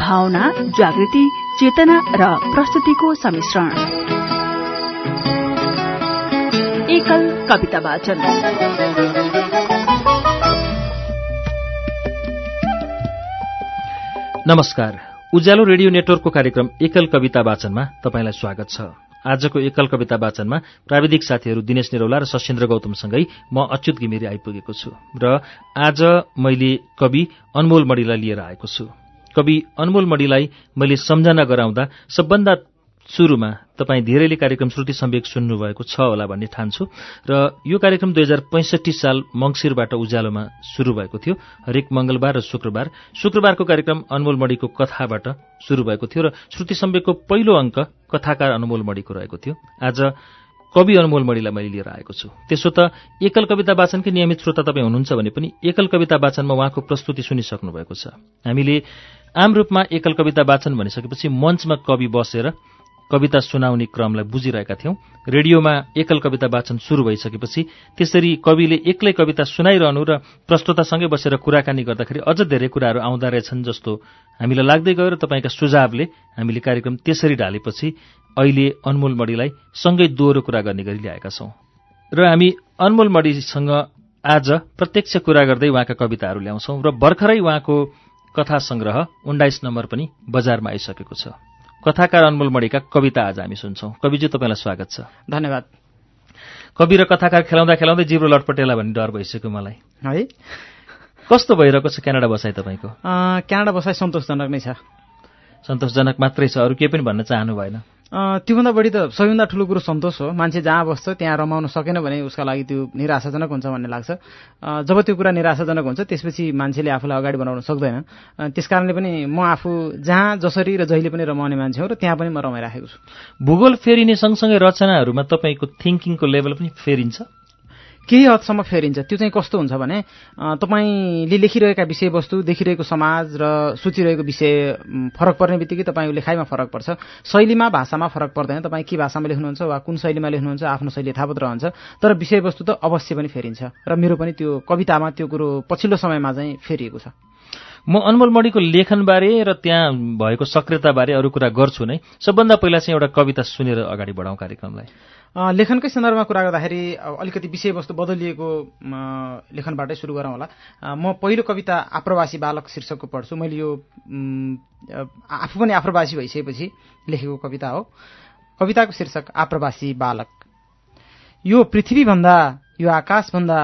भावना जागृति चेतना र प्रस्तुतिको सम्मिश्रण एकल कविता वाचन। नमस्कार। उज्यालो रेडियो नेटवर्कको कार्यक्रम एकल कविता वाचनमा तपाईँलाई स्वागत छ। आजको एकल कविता वाचनमा प्राविधिक साथीहरू दिनेश निरौला र सशेन्द्र गौतमसँगै म अच्युत घिमिरे आइपुगेको छु र आज मैले कवि अनमोल मणिलाई लिएर आएको छु। कवि अनमोल मणिलाई मैले सम्झना गराउँदा सबभन्दा सुरुमा तपाईँ धेरैले कार्यक्रम श्रुति सम्वेक सुन्नुभएको छ होला भन्ने ठान्छु। र यो कार्यक्रम दुई हजार पैँसठी साल मङ्सिरबाट उज्यालोमा सुरु भएको थियो। हरेक मंगलबार र शुक्रबार। शुक्रबारको कार्यक्रम अनमोल मणिको कथाबाट सुरु भएको थियो र श्रुति सम्वेकको पहिलो अङ्क कथाकार अनमोल मणिको रहेको थियो। आज कवि अनमोल मणिलाई मैले लिएर आएको छु। त्यसो त एकल कविता वाचनकै नियमित श्रोता तपाईँ हुनुहुन्छ भने पनि एकल कविता वाचनमा उहाँको प्रस्तुति सुनिसक्नु भएको छ। हामीले आम रूपमा एकल कविता वाचन भनिसकेपछि मञ्चमा कवि बसेर कविता सुनाउने क्रमलाई बुझिरहेका थियौं। रेडियोमा एकल कविता वाचन शुरू भइसकेपछि त्यसरी कविले एक्लै कविता सुनाइरहनु र प्रस्तुतासँगै बसेर कुराकानी गर्दाखेरि अझ धेरै कुराहरू आउँदा रहेछन् जस्तो हामीलाई लाग्दै गयो र तपाईँका सुझावले हामीले कार्यक्रम त्यसरी ढालेपछि अहिले अनमोल मणिलाई सँगै दोहोरो कुरा गर्ने गरी ल्याएका छौं। र हामी अनमोल मणिसँग आज प्रत्यक्ष कुरा गर्दै उहाँका कविताहरू ल्याउँछौं र भर्खरै उहाँको कथा संग्रह उन्नाइस नम्बर पनि बजारमा आइसकेको छ। कथाकार अनमोल मणिका कविता आज हामी सुन्छौं। कविजी तपाईँलाई स्वागत छ। धन्यवाद। कवि र कथाकार खेलाउँदा खेलाउँदै जिब्रो लटपटेला भन्ने डर भइसक्यो मलाई। है? कस्तो भइरहेको छ क्यानाडा बसाइ तपाईँको? क्यानाडा बसाइ सन्तोषजनक नै छ। सन्तोषजनक मात्रै छ। अरू केही पनि भन्न चाहनु भएन त्योभन्दा बढी त सबैभन्दा ठुलो कुरो सन्तोष हो। मान्छे जहाँ बस्छ त्यहाँ रमाउन सकेन भने उसका लागि त्यो निराशाजनक हुन्छ भन्ने लाग्छ। जब त्यो कुरा निराशाजनक हुन्छ त्यसपछि मान्छेले आफूलाई अगाडि बढाउन सक्दैन। त्यस कारणले पनि म आफू जहाँ जसरी र जहिले पनि रमाउने मान्छे हो र त्यहाँ पनि म रमाइराखेको छु। भूगोल फेरिने सँगसँगै रचनाहरूमा तपाईँको थिङ्किङको लेभल पनि फेरिन्छ। केही हदसम्म फेरिन्छ। त्यो चाहिँ कस्तो हुन्छ भने तपाईँले लेखिरहेका विषयवस्तु देखिरहेको समाज र सोचिरहेको विषय फरक पर्ने बित्तिकै तपाईँको लेखाइमा फरक पर्छ। शैलीमा भाषामा फरक पर्दैन। तपाईँ के भाषामा लेख्नुहुन्छ वा कुन शैलीमा लेख्नुहुन्छ आफ्नो शैली थापत रहन्छ। तर विषयवस्तु त अवश्य पनि फेरिन्छ। र मेरो पनि त्यो कवितामा त्यो कुरो पछिल्लो समयमा चाहिँ फेरिएको छ। म अनमोल मणिको लेखनबारे र त्यहाँ भएको सक्रियताबारे अरू कुरा गर्छु नै। सबभन्दा पहिला चाहिँ एउटा कविता सुनेर अगाडि बढाउँ कार्यक्रमलाई। लेखनकै सन्दर्भमा कुरा गर्दाखेरि अलिकति विषयवस्तु बदलिएको लेखनबाटै सुरु गरौँ होला। म पहिलो कविता आप्रवासी बालक शीर्षकको पढ्छु। मैले यो आफू पनि आप्रवासी भइसकेपछि लेखेको कविता हो। कविताको शीर्षक आप्रवासी बालक। यो पृथ्वीभन्दा यो आकाशभन्दा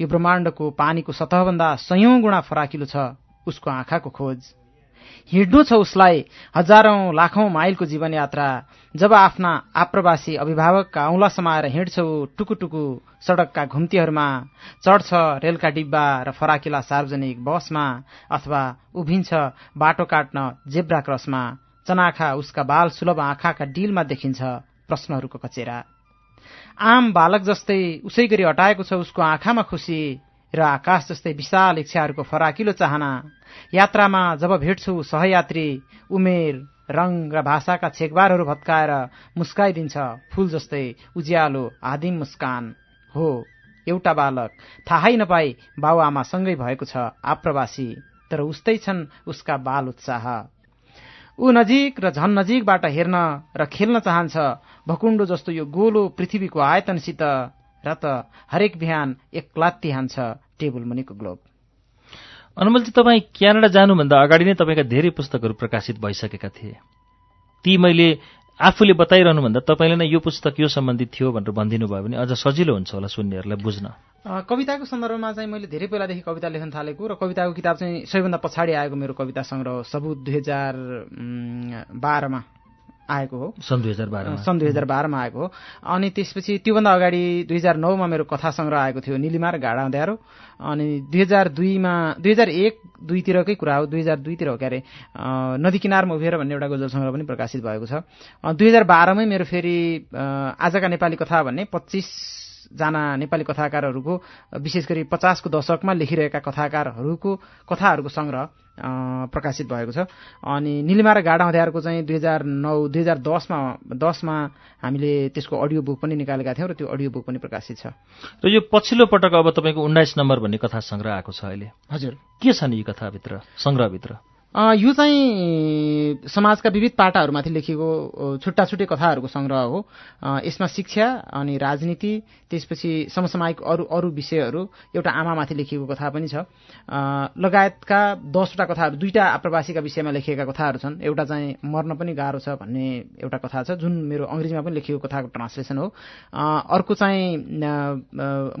यो ब्रह्माण्डको पानीको सतहभन्दा सयौं गुणा फराकिलो छ। उसको आँखाको खोज। हिँड्नु छ उसलाई हजारौं लाखौं माइलको जीवन यात्रा जब आफ्ना आप्रवासी अभिभावकका औंला समाएर हिँड्छौ टुकुटुकु सड़कका घुम्तीहरूमा चढ्छ रेलका डिब्बा र फराकिला सार्वजनिक बसमा अथवा उभिन्छ बाटो काट्न जेब्रा क्रसमा चनाखा उसका बाल सुलभ आँखाका डिलमा देखिन्छ प्रश्नहरूको कचेरा। आम बालक जस्तै उसै गरी अटाएको छ उसको आँखामा खुसी। र आकाश जस्तै विशाल इच्छाहरूको फराकिलो चाहना। यात्रामा जब भेट्छु सहयात्री उमेर रङ र भाषाका छेकबारहरू भत्काएर मुस्काइदिन्छ फूल जस्तै उज्यालो आदिम मुस्कान। हो एउटा बालक। थाहै नपाई बाबुआमासँगै भएको छ आप्रवासी तर उस्तै छन् उसका बाल उत्साह। ऊ नजिक र झन नजिकबाट हेर्न र खेल्न चाहन्छ भकुण्डो जस्तो यो गोलो पृथ्वीको आयतनसित र त हरेक बिहान एक हान्छ। टेबल मुनिको ग्लोब। अनुमलजी तपाईँ क्यानाडा जानुभन्दा अगाडि नै तपाईँका धेरै पुस्तकहरू प्रकाशित भइसकेका थिए। ती मैले आफूले बताइरहनुभन्दा तपाईँले नै यो पुस्तक यो सम्बन्धित थियो भनेर भनिदिनु भयो भने अझ सजिलो हुन्छ होला सुन्नेहरूलाई बुझ्न। कविताको सन्दर्भमा चाहिँ मैले धेरै पहिलादेखि कविता लेख्न थालेको र कविताको किताब चाहिँ सबैभन्दा पछाडि आएको मेरो कविता सङ्ग्रह सबुत दुई हजार बाह्रमा। आएको हो। सन् दुई हजार बाह्र सन् दुई हजार बाह्रमा आएको हो। अनि त्यसपछि त्योभन्दा अगाडि दुई हजार नौमा मेरो कथा सङ्ग्रह आएको थियो निलिमा र घाडा अँध्यारो अनि दुई हजार दुईमा दुई हजार एक दुईतिरकै कुरा हो। दुई हजार दुईतिर हो क्यारे नदी किनारमा उभिएर भन्ने एउटा गजल सङ्ग्रह पनि प्रकाशित भएको छ। दुई हजार बाह्रमै मेरो फेरि आजका नेपाली कथा भन्ने पच्चिस जना नेपाली कथाकारहरूको विशेष गरी पचासको दशकमा लेखिरहेका कथाकारहरूको कथाहरूको सङ्ग्रह प्रकाशित भएको छ। अनि निलिमा र गाडा हँदियारको चाहिँ दुई हजार नौ दुई हजार दसमा दसमा हामीले त्यसको अडियो बुक पनि निकालेका थियौँ र त्यो अडियो बुक पनि प्रकाशित छ। र यो पछिल्लो पटक अब तपाईँको उन्नाइस नम्बर भन्ने कथा सङ्ग्रह आएको छ अहिले। हजुर। के छ नि यी कथाभित्र सङ्ग्रहभित्र? यो चाहिँ समाजका विविध पाटाहरूमाथि लेखिएको छुट्टा छुट्टै कथाहरूको सङ्ग्रह हो। यसमा शिक्षा अनि राजनीति त्यसपछि समसामयिक अरू अरू विषयहरू एउटा आमामाथि लेखिएको कथा पनि छ। लगायतका दसवटा कथाहरू दुईवटा आप्रवासीका विषयमा लेखिएका कथाहरू छन्। एउटा चाहिँ मर्न पनि गाह्रो छ भन्ने एउटा कथा छ जुन मेरो अङ्ग्रेजीमा पनि लेखिएको कथाको ट्रान्सलेसन हो। अर्को चाहिँ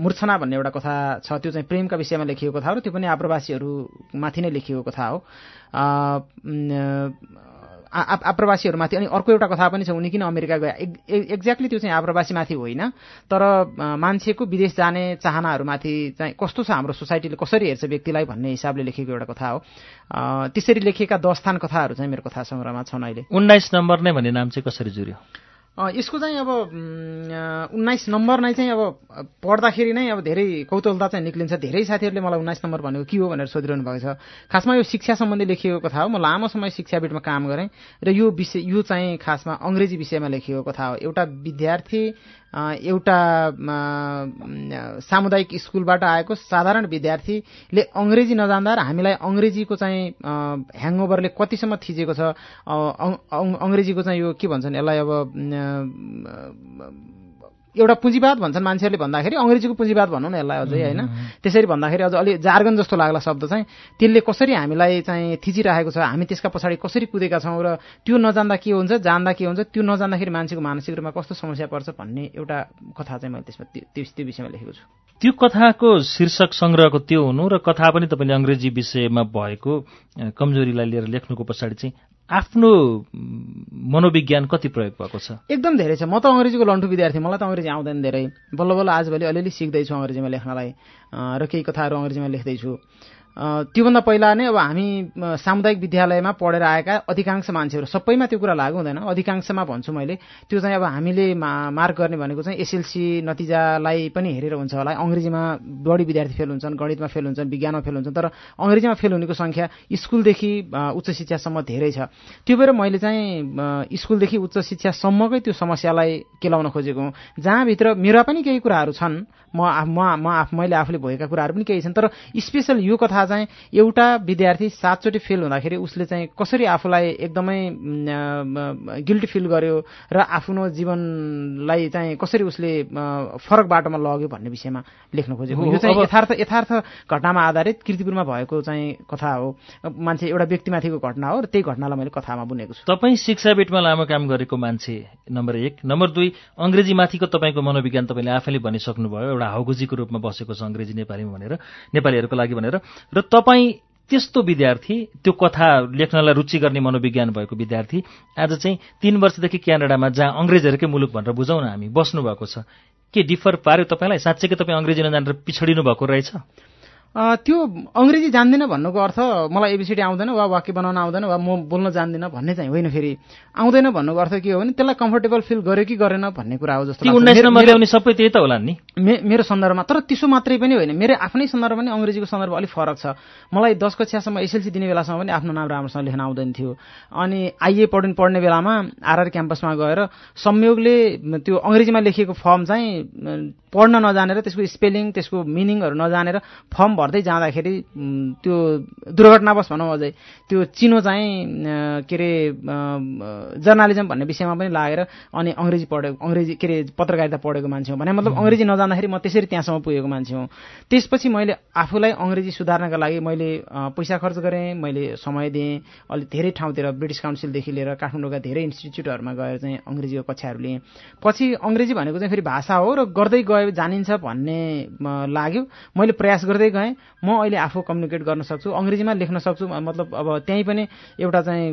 मूर्छना भन्ने एउटा कथा छ। त्यो चाहिँ प्रेमका विषयमा लेखिएको कथा हो त्यो पनि आप्रवासीहरूमाथि नै लेखिएको कथा हो। आप्रवासीहरूमाथि अनि अर्को एउटा कथा पनि छ उनी किन अमेरिका गए? एक्ज्याक्टली त्यो चाहिँ आप्रवासीमाथि होइन। तर मान्छेको विदेश जाने चाहनाहरूमाथि चाहिँ कस्तो छ हाम्रो सोसाइटीले कसरी हेर्छ व्यक्तिलाई भन्ने हिसाबले लेखेको एउटा कथा हो। त्यसरी लेखिएका दसथान कथाहरू चाहिँ मेरो कथा सङ्ग्रहमा छन् अहिले। उन्नाइस नम्बर नै भन्ने नाम चाहिँ कसरी जुर्यो यसको चाहिँ अब उन्नाइस नम्बर नै चाहिँ अब पढ्दाखेरि नै अब धेरै कौतलता चाहिँ निक्लिन्छ। धेरै साथीहरूले मलाई उन्नाइस नम्बर भनेको के हो भनेर सोधिरहनु भएको छ। खासमा यो शिक्षा सम्बन्धी लेखिएको कथा हो। म लामो समय शिक्षाविदमा काम गरेँ र यो विषय यो चाहिँ खासमा अङ्ग्रेजी विषयमा लेखिएको कथा हो। एउटा विद्यार्थी एउटा सामुदायिक स्कुलबाट आएको साधारण विद्यार्थीले अङ्ग्रेजी नजान्दा र हामीलाई अङ्ग्रेजीको चाहिँ ह्याङओभरले कतिसम्म थिचेको छ? अङ्ग्रेजीको चाहिँ यो के भन्छन् यसलाई अब एउटा पुँजीवाद भन्छन् मान्छेहरूले भन्दाखेरि अङ्ग्रेजीको पुँजीवाद भनौँ न यसलाई अझै होइन? त्यसरी भन्दाखेरि अझ अलि जार्गन जस्तो लाग्ला शब्द चाहिँ। त्यसले कसरी हामीलाई चाहिँ थिचिरहेको छ? हामी त्यसका पछाडि कसरी कुदेका छौँ? र त्यो नजान्दा के हुन्छ जान्दा के हुन्छ? त्यो नजान्दाखेरि मान्छेको मानसिक रूपमा कस्तो समस्या पर्छ भन्ने एउटा कथा चाहिँ मैले त्यसमा त्यो त्यो विषयमा लेखेको छु। त्यो कथाको शीर्षक सङ्ग्रहको त्यो हुनु र कथा पनि तपाईँले अङ्ग्रेजी विषयमा भएको कमजोरीलाई लिएर लेख्नुको पछाडि चाहिँ आफ्नो मनोविज्ञान कति प्रयोग भएको छ? एकदम धेरै छ। म त अङ्ग्रेजीको लन्ठु विद्यार्थी मलाई त अङ्ग्रेजी आउँदैन धेरै। बल्ल बल्ल आजभोलि अलिअलि सिक्दैछु अङ्ग्रेजीमा लेख्नलाई। र केही कथाहरू अङ्ग्रेजीमा लेख्दैछु। त्योभन्दा पहिला नै अब हामी सामुदायिक विद्यालयमा पढेर आएका अधिकांश मान्छेहरू सबैमा त्यो कुरा लागु हुँदैन। अधिकांशमा भन्छु मैले त्यो चाहिँ अब हामीले मार्क गर्ने भनेको चाहिँ एसएलसी नतिजालाई पनि हेरेर हुन्छ होला। अङ्ग्रेजीमा बढी विद्यार्थी फेल हुन्छन् गणितमा फेल हुन्छन् विज्ञानमा फेल हुन्छन् तर अङ्ग्रेजीमा फेल हुनेको सङ्ख्या स्कुलदेखि उच्च शिक्षासम्म धेरै छ। त्यो भएर मैले चाहिँ स्कुलदेखि उच्च शिक्षासम्मकै त्यो समस्यालाई केलाउन खोजेको हुँ। जहाँभित्र मेरा पनि केही कुराहरू छन् म म मैले आफूले भएका कुराहरू पनि केही छन् तर स्पेसल यो कथा चाहिँ एउटा विद्यार्थी सातचोटि फेल हुँदाखेरि उसले चाहिँ कसरी आफूलाई एकदमै गिल्टी फिल गर्यो र आफ्नो जीवनलाई चाहिँ कसरी उसले फरक बाटोमा लग्यो भन्ने विषयमा लेख्न खोजेको यो चाहिँ यथार्थ यथार्थ घटनामा आधारित किर्तिपुरमा भएको चाहिँ कथा हो। मान्छे एउटा व्यक्तिमाथिको घटना हो र त्यही घटनालाई मैले कथामा बुनेको छु। तपाईँ शिक्षाविदमा लामो काम गरेको मान्छे नम्बर एक। नम्बर दुई अङ्ग्रेजीमाथिको तपाईँको मनोविज्ञान तपाईँले आफैले भनिसक्नुभयो। एउटा हाउगुजीको रूपमा बसेको छ अङ्ग्रेजी नेपालीमा भनेर नेपालीहरूको लागि भनेर। र तपाईँ त्यस्तो विद्यार्थी त्यो कथा लेख्नलाई रुचि गर्ने मनोविज्ञान भएको विद्यार्थी आज चाहिँ तीन वर्षदेखि क्यानाडामा जहाँ अङ्ग्रेजहरूकै मुलुक भनेर बुझौँ न हामी बस्नुभएको छ। के डिफर पार्यो तपाईँलाई? साँच्चैकै तपाईँ अङ्ग्रेजी नजानेर पिछडिनु भएको रहेछ? त्यो अङ्ग्रेजी जान्दिनँ भन्नुको अर्थ मलाई एबिसिडी आउँदैन वा वाक्य बनाउन आउँदैन वा म बोल्न जान्दिनँ भन्ने चाहिँ होइन फेरि। आउँदैन भन्नुको अर्थ के हो भने त्यसलाई कम्फर्टेबल फिल गर्यो कि गरेन भन्ने कुरा हो जस्तो सबै त्यही त होला नि। मेरो सन्दर्भमा तर त्यसो मात्रै पनि होइन। मेरो आफ्नै सन्दर्भ पनि अङ्ग्रेजीको सन्दर्भ अलिक फरक छ। मलाई दस कक्षासम्म एसएलसी दिने बेलासम्म पनि आफ्नो नाम राम्रोसँग लेख्न आउँदैन थियो। अनि आइए पढ्ने पढ्ने बेलामा आरआर क्याम्पसमा गएर संयोगले त्यो अङ्ग्रेजीमा लेखिएको फर्म चाहिँ पढ्न नजानेर त्यसको स्पेलिङ त्यसको मिनिङहरू नजानेर फर्म भर्दै जाँदाखेरि त्यो दुर्घटनावश भनौँ अझै त्यो चिनो चाहिँ के अरे जर्नालिजम भन्ने विषयमा पनि लागेर अनि अङ्ग्रेजी पढेको अङ्ग्रेजी के अरे पत्रकारिता पढेको मान्छे हो भने मतलब अङ्ग्रेजी नजान्दाखेरि म त्यसरी त्यहाँसम्म पुगेको मान्छे हुँ। त्यसपछि मैले आफूलाई अङ्ग्रेजी सुधार्नका लागि मैले पैसा खर्च गरेँ मैले समय दिएँ अलिक धेरै ठाउँतिर ब्रिटिस काउन्सिलदेखि लिएर काठमाडौँका धेरै इन्स्टिच्युटहरूमा गएर चाहिँ अङ्ग्रेजीको कक्षाहरू लिएँ। पछि अङ्ग्रेजी भनेको चाहिँ फेरि भाषा हो र गर्दै गयो जानिन्छ भन्ने लाग्यो। मैले प्रयास गर्दै गएँ। म अहिले आफू कम्युनिकेट गर्न सक्छु अङ्ग्रेजीमा लेख्न सक्छु मतलब अब त्यहीँ पनि एउटा चाहिँ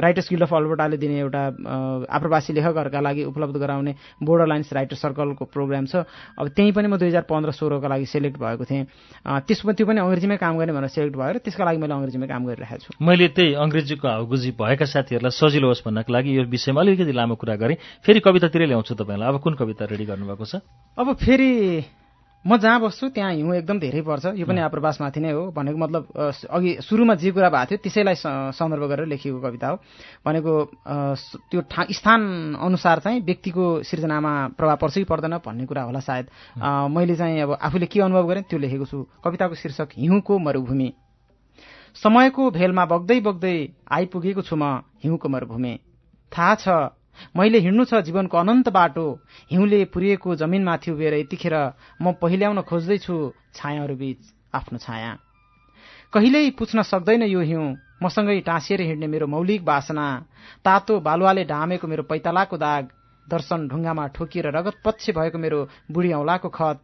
राइटर्स गिल्ड अफ अल्बर्टाले दिने एउटा आप्रवासी लेखकहरूका लागि उपलब्ध गराउने बोर्डर लाइन्स राइटर सर्कलको प्रोग्राम छ। अब त्यहीँ पनि म दुई हजार पन्ध्र सोह्रको लागि सेलेक्ट भएको थिएँ। त्यसमा त्यो पनि अङ्ग्रेजीमै काम गर्ने भनेर सेलेक्ट भयो र त्यसका लागि मैले अङ्ग्रेजीमै काम गरिरहेको छु। मैले त्यही अङ्ग्रेजीको हाउगुजी भएका साथीहरूलाई सजिलो होस् भन्नको लागि यो विषयमा अलिकति लामो कुरा गरेँ। फेरि कवितातिरै ल्याउँछु तपाईँलाई। अब कुन कविता रेडी गर्नुभएको छ? अब फेरि म जहाँ बस्छु त्यहाँ हिउँ एकदम धेरै पर्छ। यो पनि आप्रवासमाथि नै हो भनेको मतलब अघि सुरुमा जे कुरा भएको थियो त्यसैलाई सन्दर्भ गरेर लेखिएको कविता हो। भनेको त्यो ठा स्थान अनुसार चाहिँ व्यक्तिको सिर्जनामा प्रभाव पर्छ कि पर्दैन भन्ने कुरा होला सायद। मैले चाहिँ अब आफूले के अनुभव गरेँ त्यो लेखेको छु। कविताको शीर्षक हिउँको मरुभूमि। समयको भेलमा बग्दै बग्दै आइपुगेको छु म हिउँको मरुभूमि। थाहा छ मैले हिँड्नु छ जीवनको अनन्त बाटो। हिउँले पुरिएको जमिनमाथि उभिएर यतिखेर म पहिल्याउन खोज्दैछु छायाहरूबीच आफ्नो छाया। कहिल्यै पुछ्न सक्दैन यो हिउँ। मसँगै टाँसिएर हिँड्ने मेरो मौलिक वासना। तातो बालुवाले ढामेको मेरो पैतालाको दाग। दर्शन ढुङ्गामा ठोकिएर रगत पक्ष भएको मेरो बुढी औलाको खत।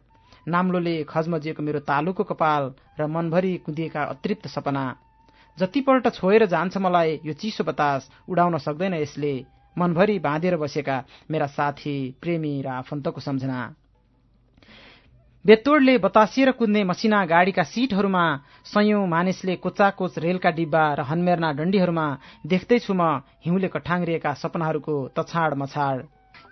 नाम्लोले खजमजिएको मेरो तालुको कपाल र मनभरि कुदिएका अतृप्त सपना। जतिपल्ट छोएर जान्छ मलाई यो चिसो बतास उडाउन सक्दैन यसले। मनभरि बाँधेर बसेका मेरा साथी प्रेमी र आफन्तको सम्झना। बेतोडले बतासिएर कुद्ने मसिना गाडीका सीटहरूमा सयौं मानिसले कोचाकोच रेलका डिब्बा र हनमेर्ना डण्डीहरूमा देख्दैछु म हिउँले कठाङ्रिएका सपनाहरूको तछाड मछाड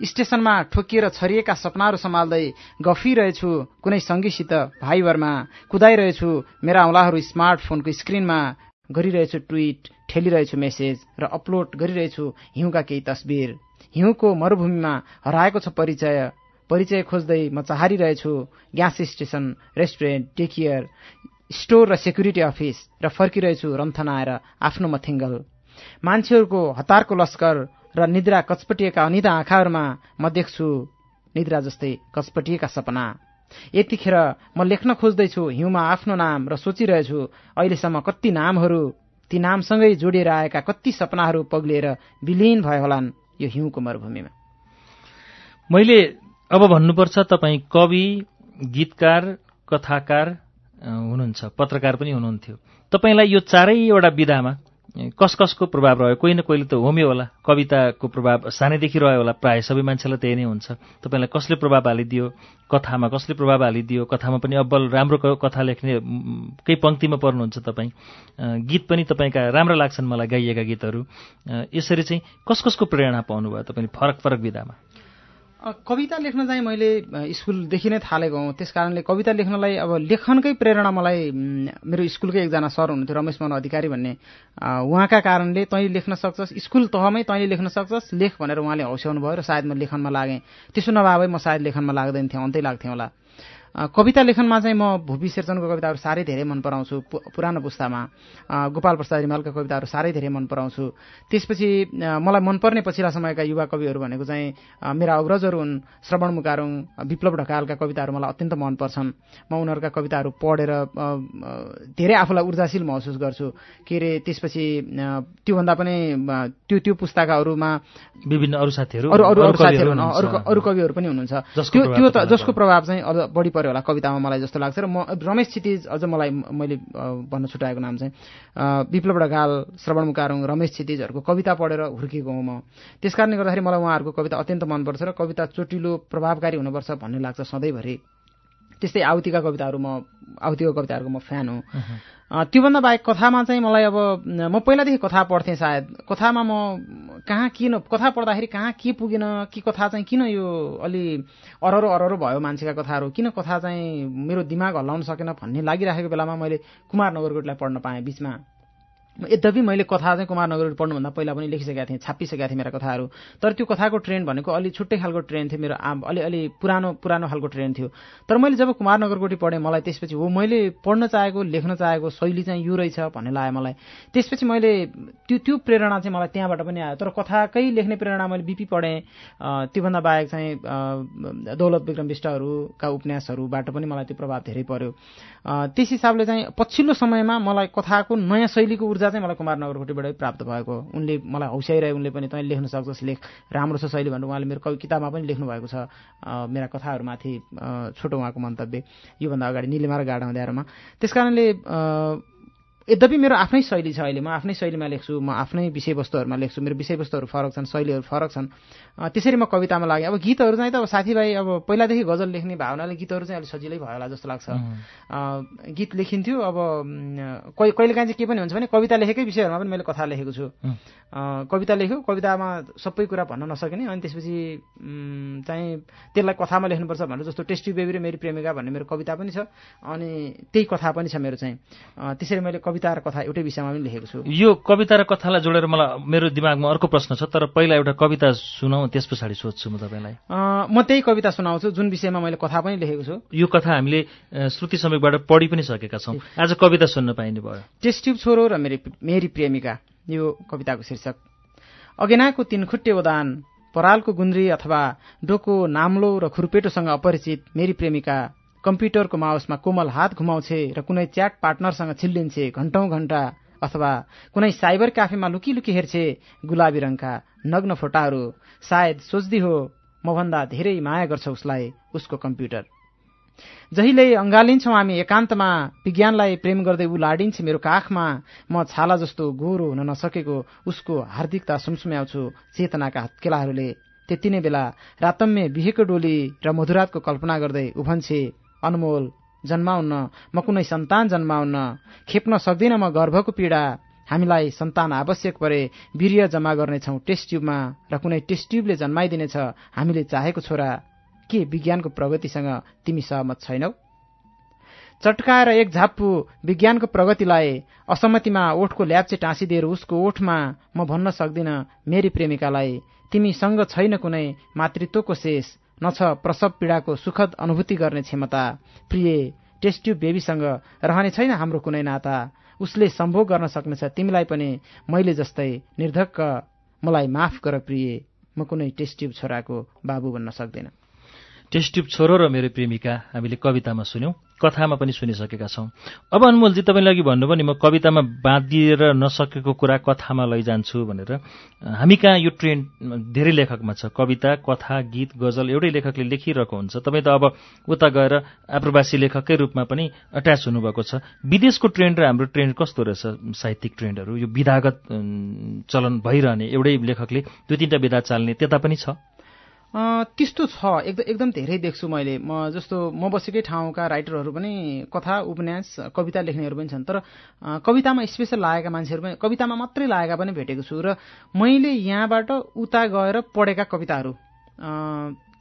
स्टेशनमा ठोकिएर छरिएका सपनाहरू सम्हाल्दै गफिरहेछु कुनै सङ्गीसित भाइबरमा कुदाइरहेछु मेरा औँलाहरू स्मार्टफोनको स्क्रिनमा गरिरहेछु ट्विट। ठेलिरहेछु मेसेज र अपलोड गरिरहेछु हिउँका केही तस्बिर। हिउँको मरूभूमिमा हराएको छ परिचय। परिचय खोज्दै म चाहारिरहेछु ग्यास स्टेशन रेस्टुरेन्ट टेकियर स्टोर र सेक्युरिटी अफिस र फर्किरहेछु रन्थन आएर आफ्नो मथिङ्गल। मान्छेहरूको हतारको लस्कर र निद्रा कचपटिएका अनिदा आँखाहरूमा म देख्छु निद्रा जस्तै कचपटिएका सपना। यतिखेर म लेख्न खोज्दैछु हिउँमा आफ्नो नाम र सोचिरहेछु अहिलेसम्म कति नामहरू ती नामसँगै जोडिएर आएका कति सपनाहरू पग्लिएर विलिन भए होलान् यो हिउँको मरूभूमिमा मैले अब भन्नुपर्छ तपाईँ कवि गीतकार कथाकार हुनुहुन्छ पत्रकार पनि हुनुहुन्थ्यो। तपाईँलाई यो चारैवटा विधामा कस कसको प्रभाव रह्यो? कोही न कोहीले त होम्यो होला। कविताको प्रभाव सानैदेखि रह्यो होला। प्रायः सबै मान्छेलाई त्यही नै हुन्छ। तपाईँलाई कसले प्रभाव हालिदियो? कथामा कसले प्रभाव हालिदियो? कथामा पनि अब्बल राम्रो कथा लेख्ने केही पङ्क्तिमा पर्नुहुन्छ तपाईँ। गीत पनि तपाईँका राम्रा लाग्छन् मलाई गाइएका गीतहरू। यसरी चाहिँ कस कसको प्रेरणा पाउनुभयो तपाईँले फरक फरक विधामा। कविता लेख्न चाहिँ मैले स्कुलदेखि नै थालेको हुँ। त्यस कारणले कविता लेख्नलाई अब लेखनकै प्रेरणा मलाई मेरो स्कुलकै एकजना सर हुनुहुन्थ्यो रमेश मोहन अधिकारी भन्ने। उहाँका कारणले तैँले लेख्न सक्छस् स्कुल तहमै तैँले लेख्न सक्छस् लेख भनेर उहाँले हौस्याउनु भयो र सायद म लेखनमा लागेँ। त्यसो नभए म सायद लेखनमा लाग्दैन थिएँ अन्तै लाग्थेँ होला। कविता लेखनमा चाहिँ म भूपी शेरचनको कविताहरू साह्रै धेरै मन पराउँछु। पुरानो पुस्तामा गोपाल प्रसाद रिमालका कविताहरू साह्रै धेरै मन पराउँछु। त्यसपछि मलाई मनपर्ने पछिल्ला समयका युवा कविहरू भनेको चाहिँ मेरा अग्रजहरू हुन् श्रवण मुकारुङ विप्लव ढकालका कविताहरू मलाई अत्यन्त मनपर्छन्। म उनीहरूका कविताहरू पढेर धेरै आफूलाई ऊर्जाशील महसुस गर्छु। के अरे त्यसपछि त्योभन्दा पनि त्यो त्यो पुस्ताकाहरूमा विभिन्न अरू साथीहरू अरू अरू अरू साथीहरू अरू कविहरू पनि हुनुहुन्छ। त्यो त्यो त जसको प्रभाव चाहिँ अझ बढी पऱ्यो होला कवितामा मलाई जस्तो लाग्छ र म रमेश क्षितिज अझ मलाई मैले भन्न छुट्याएको नाम चाहिँ विप्लव ढकाल श्रवण मुकारुङ रमेश क्षितिजहरूको कविता पढेर हुर्किएको हुँ म। त्यस कारणले गर्दाखेरि मलाई उहाँहरूको कविता अत्यन्त मनपर्छ र कविता चोटिलो प्रभावकारी हुनुपर्छ भन्ने लाग्छ सधैँभरि। त्यस्तै आउतीका कविताहरू म आउतीको कविताहरूको म फ्यान हो। त्योभन्दा बाहेक कथामा चाहिँ मलाई अब म पहिलादेखि कथा पढ्थेँ सायद। कथामा म कहाँ किन कथा पढ्दाखेरि कहाँ के पुगेन कि कथा चाहिँ किन यो अलि अररो अररो भयो मान्छेका कथाहरू? किन कथा चाहिँ मेरो दिमाग हल्लाउन सकेन भन्ने लागिराखेको बेलामा मैले कुमार नगरकोटलाई पढ्न पाएँ बिचमा। यद्यपि मैले कथा चाहिँ कुमार नगर पढ्नुभन्दा पहिला पनि लेखिसकेका थिएँ छापिसकेका थिएँ मेरा कथाहरू। तर त्यो कथाको ट्रेन्ड भनेको अलि छुट्टै खालको ट्रेन्ड थियो मेरो आम अलि अलि पुरानो पुरानो खालको ट्रेन्ड थियो। तर मैले जब कुमार नगरकोटी पढेँ मलाई त्यसपछि हो मैले पढ्न चाहेको लेख्न चाहेको शैली चाहिँ यो रहेछ भन्ने लाग्यो मलाई। त्यसपछि मैले त्यो त्यो प्रेरणा चाहिँ मलाई त्यहाँबाट पनि आयो। तर कथाकै लेख्ने प्रेरणा मैले बिपी पढेँ त्योभन्दा बाहेक चाहिँ दौलत विक्रम विष्टहरूका उपन्यासहरूबाट पनि मलाई त्यो प्रभाव धेरै पर्यो। त्यस हिसाबले चाहिँ पछिल्लो समयमा मलाई कथाको नयाँ शैलीको ऊर्जा मुजा चाहिँ मलाई कुमार नगरकोटीबाटै प्राप्त भएको। उनले मलाई हौस्याइरहे उनले पनि तैँले लेख्न सक्छस् लेख। राम्रो छ शैली भनेर उहाँले मेरो कवि किताबमा पनि लेख्नु भएको छ। मेरा कथाहरूमाथि छोटो उहाँको मन्तव्य। योभन्दा अगाडि निलेमा र गाडा हुँदाहरूमा त्यस कारणले यद्यपि मेरो आफ्नै शैली छ अहिले म आफ्नै शैलीमा लेख्छु म आफ्नै विषयवस्तुहरूमा लेख्छु मेरो विषयवस्तुहरू फरक छन् शैलीहरू फरक छन्। त्यसरी म कवितामा लागेँ अब गीतहरू चाहिँ त अब साथीभाइ अब पहिलादेखि गजल लेख्ने भावनाले गीतहरू चाहिँ अलिक सजिलै भयो होला जस्तो लाग्छ। गीत लेखिन्थ्यो अब कहिले कहिलेकाहीँ चाहिँ के पनि हुन्छ भने कविता लेखेकै विषयहरूमा पनि मैले कथा लेखेको छु। कविता लेख्यो कवितामा सबै कुरा भन्न नसकिने अनि त्यसपछि चाहिँ त्यसलाई कथामा लेख्नुपर्छ भनेर जस्तो टेस्टी बेबी र मेरी प्रेमिका भन्ने मेरो कविता पनि छ अनि त्यही कथा पनि छ मेरो चाहिँ। त्यसरी मैले कविता र कथा एउटै विषयमा पनि लेखेको छु। यो कविता र कथालाई जोडेर मलाई मेरो दिमागमा अर्को प्रश्न छ तर पहिला एउटा कविता सुनाउँ त्यस पछाडि सोध्छु म तपाईँलाई। म त्यही कविता सुनाउँछु जुन विषयमा मैले कथा पनि लेखेको छु। यो कथा हामीले श्रुति समयबाट पढि पनि सकेका छौँ। आज कविता सुन्न पाइने भयो। टेस्ट्युब छोरो र मेरी मेरी प्रेमिका यो कविताको शीर्षक। अगेनाको तिनखुट्टे उदान परालको गुन्द्री अथवा डोको नाम्लो र खुर्पेटोसँग अपरिचित मेरी प्रेमिका कम्प्युटरको माउसमा कोमल हात घुमाउँछे र कुनै च्याट पार्टनरसँग छिल्लिन्छे घन्टौं घण्टा अथवा कुनै साइबर क्याफेमा लुकी लुकी हेर्छे गुलाबी रङका नग्न फोटाहरू। सायद सोच्दी हो मभन्दा धेरै माया गर्छ उसलाई उसको कम्प्युटर। जहिले अँगालिन्छौँ हामी एकान्तमा विज्ञानलाई प्रेम गर्दै ऊ लाडिन्छ मेरो काखमा म छाला जस्तो गोरो हुन नसकेको उसको हार्दिकता सुमसुम्याउँछु चेतनाका हत्केलाहरूले। त्यति नै बेला रातम्य बिहेको डोली र मधुरातको कल्पना गर्दै उभन्छे अनमोल जन्माउन म कुनै सन्तान जन्माउन खेप्न सक्दिनँ म गर्भको पीडा। हामीलाई सन्तान आवश्यक परे वीर्य जम्मा गर्नेछौँ टेस्ट ट्युबमा र कुनै टेस्ट ट्युबले जन्माइदिनेछ हामीले चाहेको छोरा। के विज्ञानको प्रगतिसँग तिमी सहमत छैनौ? चट्काएर एक झाप्पु विज्ञानको प्रगतिलाई असम्मतिमा ओठको ल्याप्चे टाँसिदिएर उसको ओठमा म भन्न सक्दिनँ मेरी प्रेमिकालाई। तिमीसँग छैन कुनै मातृत्वको शेष। न छ प्रसव पीडाको सुखद अनुभूति गर्ने क्षमता। प्रिय टेस्ट्युब बेबीसँग रहने छैन हाम्रो कुनै नाता। उसले सम्भोग गर्न सक्नेछ। तिमीलाई पनि मैले जस्तै निर्धक्क। मलाई माफ गर प्रिय। म कुनै टेस्ट्युब छोराको बाबु बन्न सक्दिनँ। टेस्ट्युब छोरो र मेरो प्रेमिका हामीले कवितामा सुन्यौं कथामा पनि सुनिसकेका छौं। अब अनमोलजी तपाईँले अघि भन्नुभयो नि म कवितामा बाँधिएर नसकेको कुरा कथामा लैजान्छु भनेर। हामी कहाँ यो ट्रेन्ड धेरै लेखकमा छ कविता कथा गीत गजल एउटै लेखकले लेखिरहेको हुन्छ। तपाईँ त अब उता गएर आप्रवासी लेखककै रूपमा पनि अट्याच हुनुभएको छ। विदेशको ट्रेन्ड र हाम्रो ट्रेन्ड कस्तो रहेछ साहित्यिक ट्रेन्डहरू यो विधागत चलन भइरहने एउटै लेखकले दुई तिनवटा विधा चाल्ने त्यता पनि छ। त्यस्तो छ। एकदम एकदम धेरै देख्छु मैले। म जस्तो म बसेकै ठाउँका राइटरहरू पनि कथा उपन्यास कविता लेख्नेहरू पनि छन्। तर कवितामा स्पेसल लागेका मान्छेहरू पनि कवितामा मात्रै लागेका पनि भेटेको छु र मैले यहाँबाट उता गएर पढेका कविताहरू।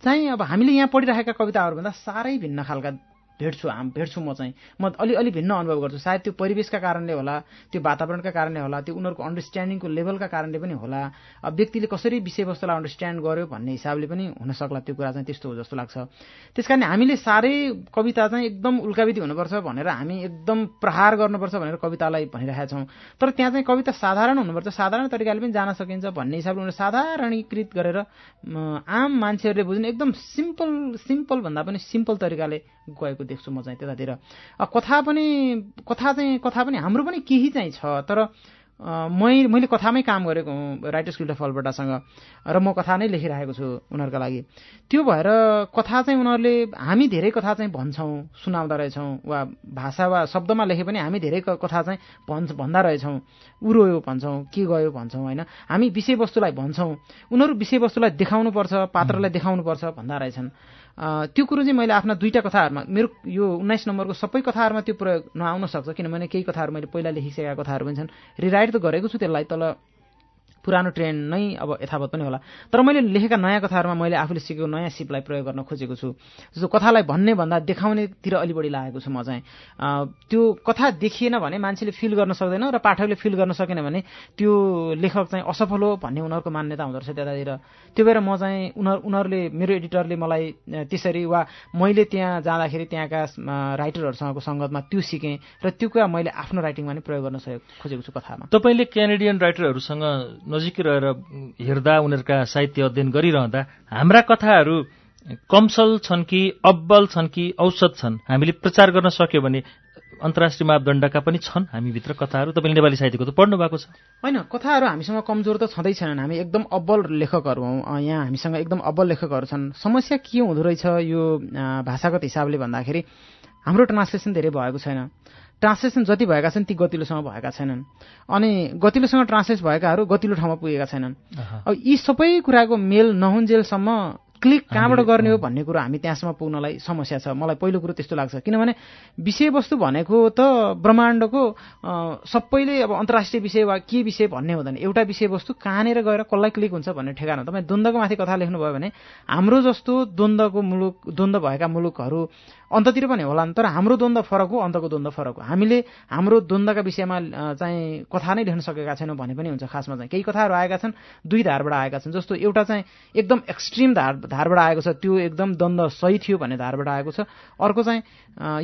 चाहिँ अब हामीले यहाँ पढिरहेका कविताहरूभन्दा साह्रै भिन्न खालका भेट्छु हाम भेट्छु म चाहिँ। म अलि अलि भिन्न अनुभव गर्छु। सायद त्यो परिवेशका कारणले होला त्यो वातावरणका कारणले होला त्यो उनीहरूको अन्डरस्ट्यान्डिङको लेभलका कारणले पनि होला। व्यक्तिले कसरी विषयवस्तुलाई अन्डरस्ट्यान्ड गर्यो भन्ने हिसाबले पनि हुन सक्ला त्यो कुरा चाहिँ त्यस्तो हो जस्तो लाग्छ। त्यस हामीले साह्रै कविता चाहिँ एकदम उल्काविधि हुनुपर्छ भनेर हामी एकदम प्रहार गर्नुपर्छ भनेर कवितालाई भनिरहेका छौँ। तर त्यहाँ चाहिँ कविता साधारण हुनुपर्छ। साधारण तरिकाले पनि जान सकिन्छ भन्ने हिसाबले उनीहरू साधारणीकृत गरेर आम मान्छेहरूले बुझ्ने एकदम सिम्पल सिम्पल भन्दा पनि सिम्पल तरिकाले गएको देख्छु म चाहिँ त्यतातिर। कथा पनि कथा चाहिँ कथा पनि हाम्रो पनि केही चाहिँ छ तर मै मैले कथामै काम गरेको हुँ राइटर्स गिल्ड अफ अलबर्टासँग र म कथा नै लेखिरहेको छु उनीहरूका लागि। त्यो भएर कथा चाहिँ उनीहरूले हामी धेरै कथा चाहिँ भन्छौँ सुनाउँदा रहेछौँ वा भाषा वा शब्दमा लेखे पनि हामी धेरै कथा चाहिँ भन्छ भन्दा रहेछौँ उ रोयो भन्छौँ के गयो भन्छौँ होइन? हामी विषयवस्तुलाई भन्छौँ उनीहरू विषयवस्तुलाई देखाउनुपर्छ पात्रलाई देखाउनुपर्छ भन्दा रहेछन्। त्यो कुरो चाहिँ मैले आफ्ना दुईवटा कथाहरूमा मेरो यो उन्नाइस नम्बरको सबै कथाहरूमा त्यो प्रयोग नआउन सक्छ किनभने केही कथाहरू मैले पहिला लेखिसकेका कथाहरू पनि छन्। रिराइट त गरेको छु त्यसलाई तर पुरानो ट्रेन्ड नै अब यथावत पनि होला। तर मैले लेखेका नयाँ कथाहरूमा मैले आफूले सिकेको नयाँ सिपलाई प्रयोग गर्न खोजेको छु। जस्तो कथालाई भन्ने भन्दा देखाउनेतिर अलि बढी लागेको छु म चाहिँ। त्यो कथा देखिएन भने मान्छेले फिल गर्न सक्दैन र पाठकले फिल गर्न सकेन भने त्यो लेखक चाहिँ असफल हो भन्ने उनीहरूको मान्यता हुँदो रहेछ त्यतातिर। त्यो भएर म चाहिँ उनीहरू उनीहरूले मेरो एडिटरले मलाई त्यसरी वा मैले त्यहाँ जाँदाखेरि त्यहाँका राइटरहरूसँगको सङ्गतमा त्यो सिकेँ र त्यो कुरा मैले आफ्नो राइटिङमा नै प्रयोग गर्न खोजेको छु कथामा। तपाईँले क्यानेडियन राइटरहरूसँग नजिकै रहेर हेर्दा उनीहरूका साहित्य अध्ययन गरिरहँदा हाम्रा कथाहरू कमसल छन् कि अब्बल छन् कि औसत छन् हामीले प्रचार गर्न सक्यो भने अन्तर्राष्ट्रिय मापदण्डका पनि छन्। हामीभित्र कथाहरू तपाईँले नेपाली साहित्यको त पढ्नु भएको छ। होइन कथाहरू हामीसँग कमजोर त छँदै छैनन्। हामी एकदम अब्बल लेखकहरू हौँ। यहाँ हामीसँग एकदम अब्बल लेखकहरू छन्। समस्या के हुँदो रहेछ यो भाषागत हिसाबले भन्दाखेरि हाम्रो ट्रान्सलेसन धेरै भएको छैन। ट्रान्सलेसन जति भएका छन् ती गतिलोसँग भएका छैनन्। अनि गतिलोसँग ट्रान्सलेट भएकाहरू गतिलो ठाउँमा पुगेका छैनन्। अब यी सबै कुराको मेल नहुन्जेलसम्म क्लिक कहाँबाट गर्ने हो भन्ने कुरो हामी त्यहाँसम्म पुग्नलाई समस्या छ। मलाई पहिलो कुरो त्यस्तो लाग्छ। किनभने विषयवस्तु भनेको त ब्रह्माण्डको सबैले अब अन्तर्राष्ट्रिय विषय वा के विषय भन्ने हुँदैन। एउटा विषयवस्तु कहाँनिर गएर कसलाई क्लिक हुन्छ भन्ने ठेगाना। तपाईँ द्वन्द्वको माथि कथा लेख्नुभयो भने हाम्रो जस्तो द्वन्द्वको मुलुक द्वन्द्व भएका मुलुकहरू अन्ततिर पनि होला तर हाम्रो द्वन्द्व फरक हो अन्तको द्वन्द्व फरक हो। हामीले हाम्रो द्वन्द्वका विषयमा चाहिँ कथा नै लेख्न सकेका छैनौँ भने पनि हुन्छ खासमा चाहिँ। केही कथाहरू आएका छन् दुई धारबाट आएका छन् जस्तो एउटा चाहिँ एकदम एक्सट्रिम धार धारबाट आएको छ त्यो एकदम द्वन्द्व सही थियो भन्ने धारबाट आएको छ। अर्को चाहिँ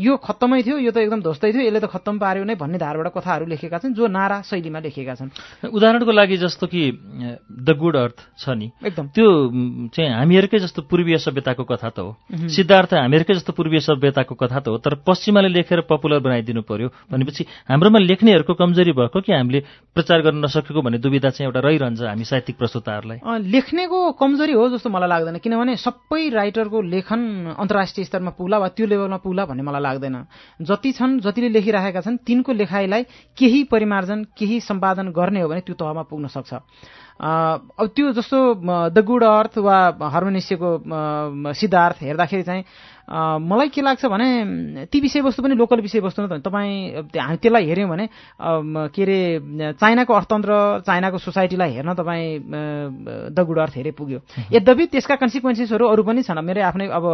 यो खत्तमै थियो यो त एकदम ध्वस्तै थियो यसले त खत्तम पार्यो नै भन्ने धारबाट कथाहरू लेखेका छन् जो नारा शैलीमा लेखेका छन्। उदाहरणको लागि जस्तो कि द गुड अर्थ छ नि एकदम। त्यो चाहिँ हामीहरूकै जस्तो पूर्वीय सभ्यताको कथा त हो। सिद्धार्थ हामीहरूकै जस्तो पूर्वीय सभ्यताको कथा त हो तर पश्चिमाले लेखेर पपुलर बनाइदिनु पर्यो। भनेपछि हाम्रोमा लेख्नेहरूको कमजोरी भएको कि हामीले प्रचार गर्न नसकेको भन्ने दुविधा चाहिँ एउटा रहिरहन्छ हामी साहित्यिक प्रस्तुताहरूलाई। लेख्नेको कमजोरी हो जस्तो मलाई लाग्दैन किनभने सबै राइटरको लेखन अन्तर्राष्ट्रिय स्तरमा पुग्ला वा त्यो लेभलमा पुग्ला भन्ने मलाई लाग्दैन। जति छन् जतिले लेखिरहेका छन् तिनको लेखाइलाई केही परिमार्जन केही सम्पादन गर्ने हो भने त्यो तहमा पुग्न सक्छ। अब त्यो जस्तो द गुड अर्थ वा हर्मोनिसियको सिद्धार्थ हेर्दाखेरि चाहिँ मलाई के लाग्छ भने ती विषयवस्तु पनि लोकल विषयवस्तु न त तपाईँ हामी त्यसलाई हेऱ्यौँ भने के अरे चाइनाको अर्थतन्त्र चाइनाको सोसाइटीलाई हेर्न तपाईँ द गुड अर्थ हेरे पुग्यो। यद्यपि त्यसका कन्सिक्वेन्सेसहरू अरू पनि छन्। मेरो आफ्नै अब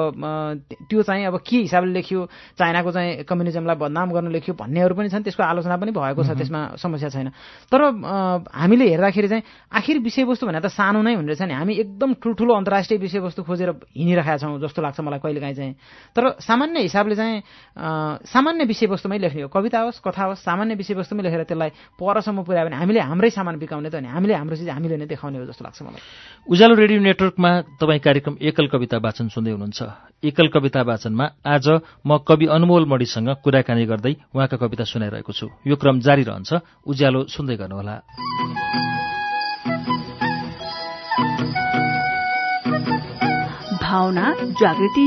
त्यो चाहिँ अब के हिसाबले लेख्यो चाइनाको चाहिँ कम्युनिजमलाई बदनाम गर्न लेख्यो भन्नेहरू पनि छन्। त्यसको आलोचना पनि भएको छ त्यसमा समस्या छैन। तर हामीले हेर्दाखेरि चाहिँ आखिर विषयवस्तु भने त सानो नै हुने रहेछ नि। हामी एकदम ठुल्ठुलो अन्तर्राष्ट्रिय विषयवस्तु खोजेर हिँडिरहेका छौँ जस्तो लाग्छ मलाई कहिलेकाहीँ चाहिँ। तर सामान्य हिसाबले चाहिँ सामान्य विषयवस्तुमै लेख्ने हो। कविता होस् कथा होस् सामान्य विषयवस्तुमै लेखेर त्यसलाई परसम्म पुर्यायो भने हामीले हाम्रै सामान बिकाउने त नि। हामीले हाम्रो चिज हामीले नै देखाउने हो जस्तो लाग्छ मलाई। उज्यालो रेडियो नेटवर्कमा तपाईँ कार्यक्रम एकल कविता वाचन सुन्दै हुनुहुन्छ। एकल कविता वाचनमा आज म कवि अनमोल मणिसँग कुराकानी गर्दै उहाँका कविता सुनाइरहेको छु। यो क्रम जारी रहन्छ। उज्यालो सुन्दै गर्नुहोला। भावना जागृति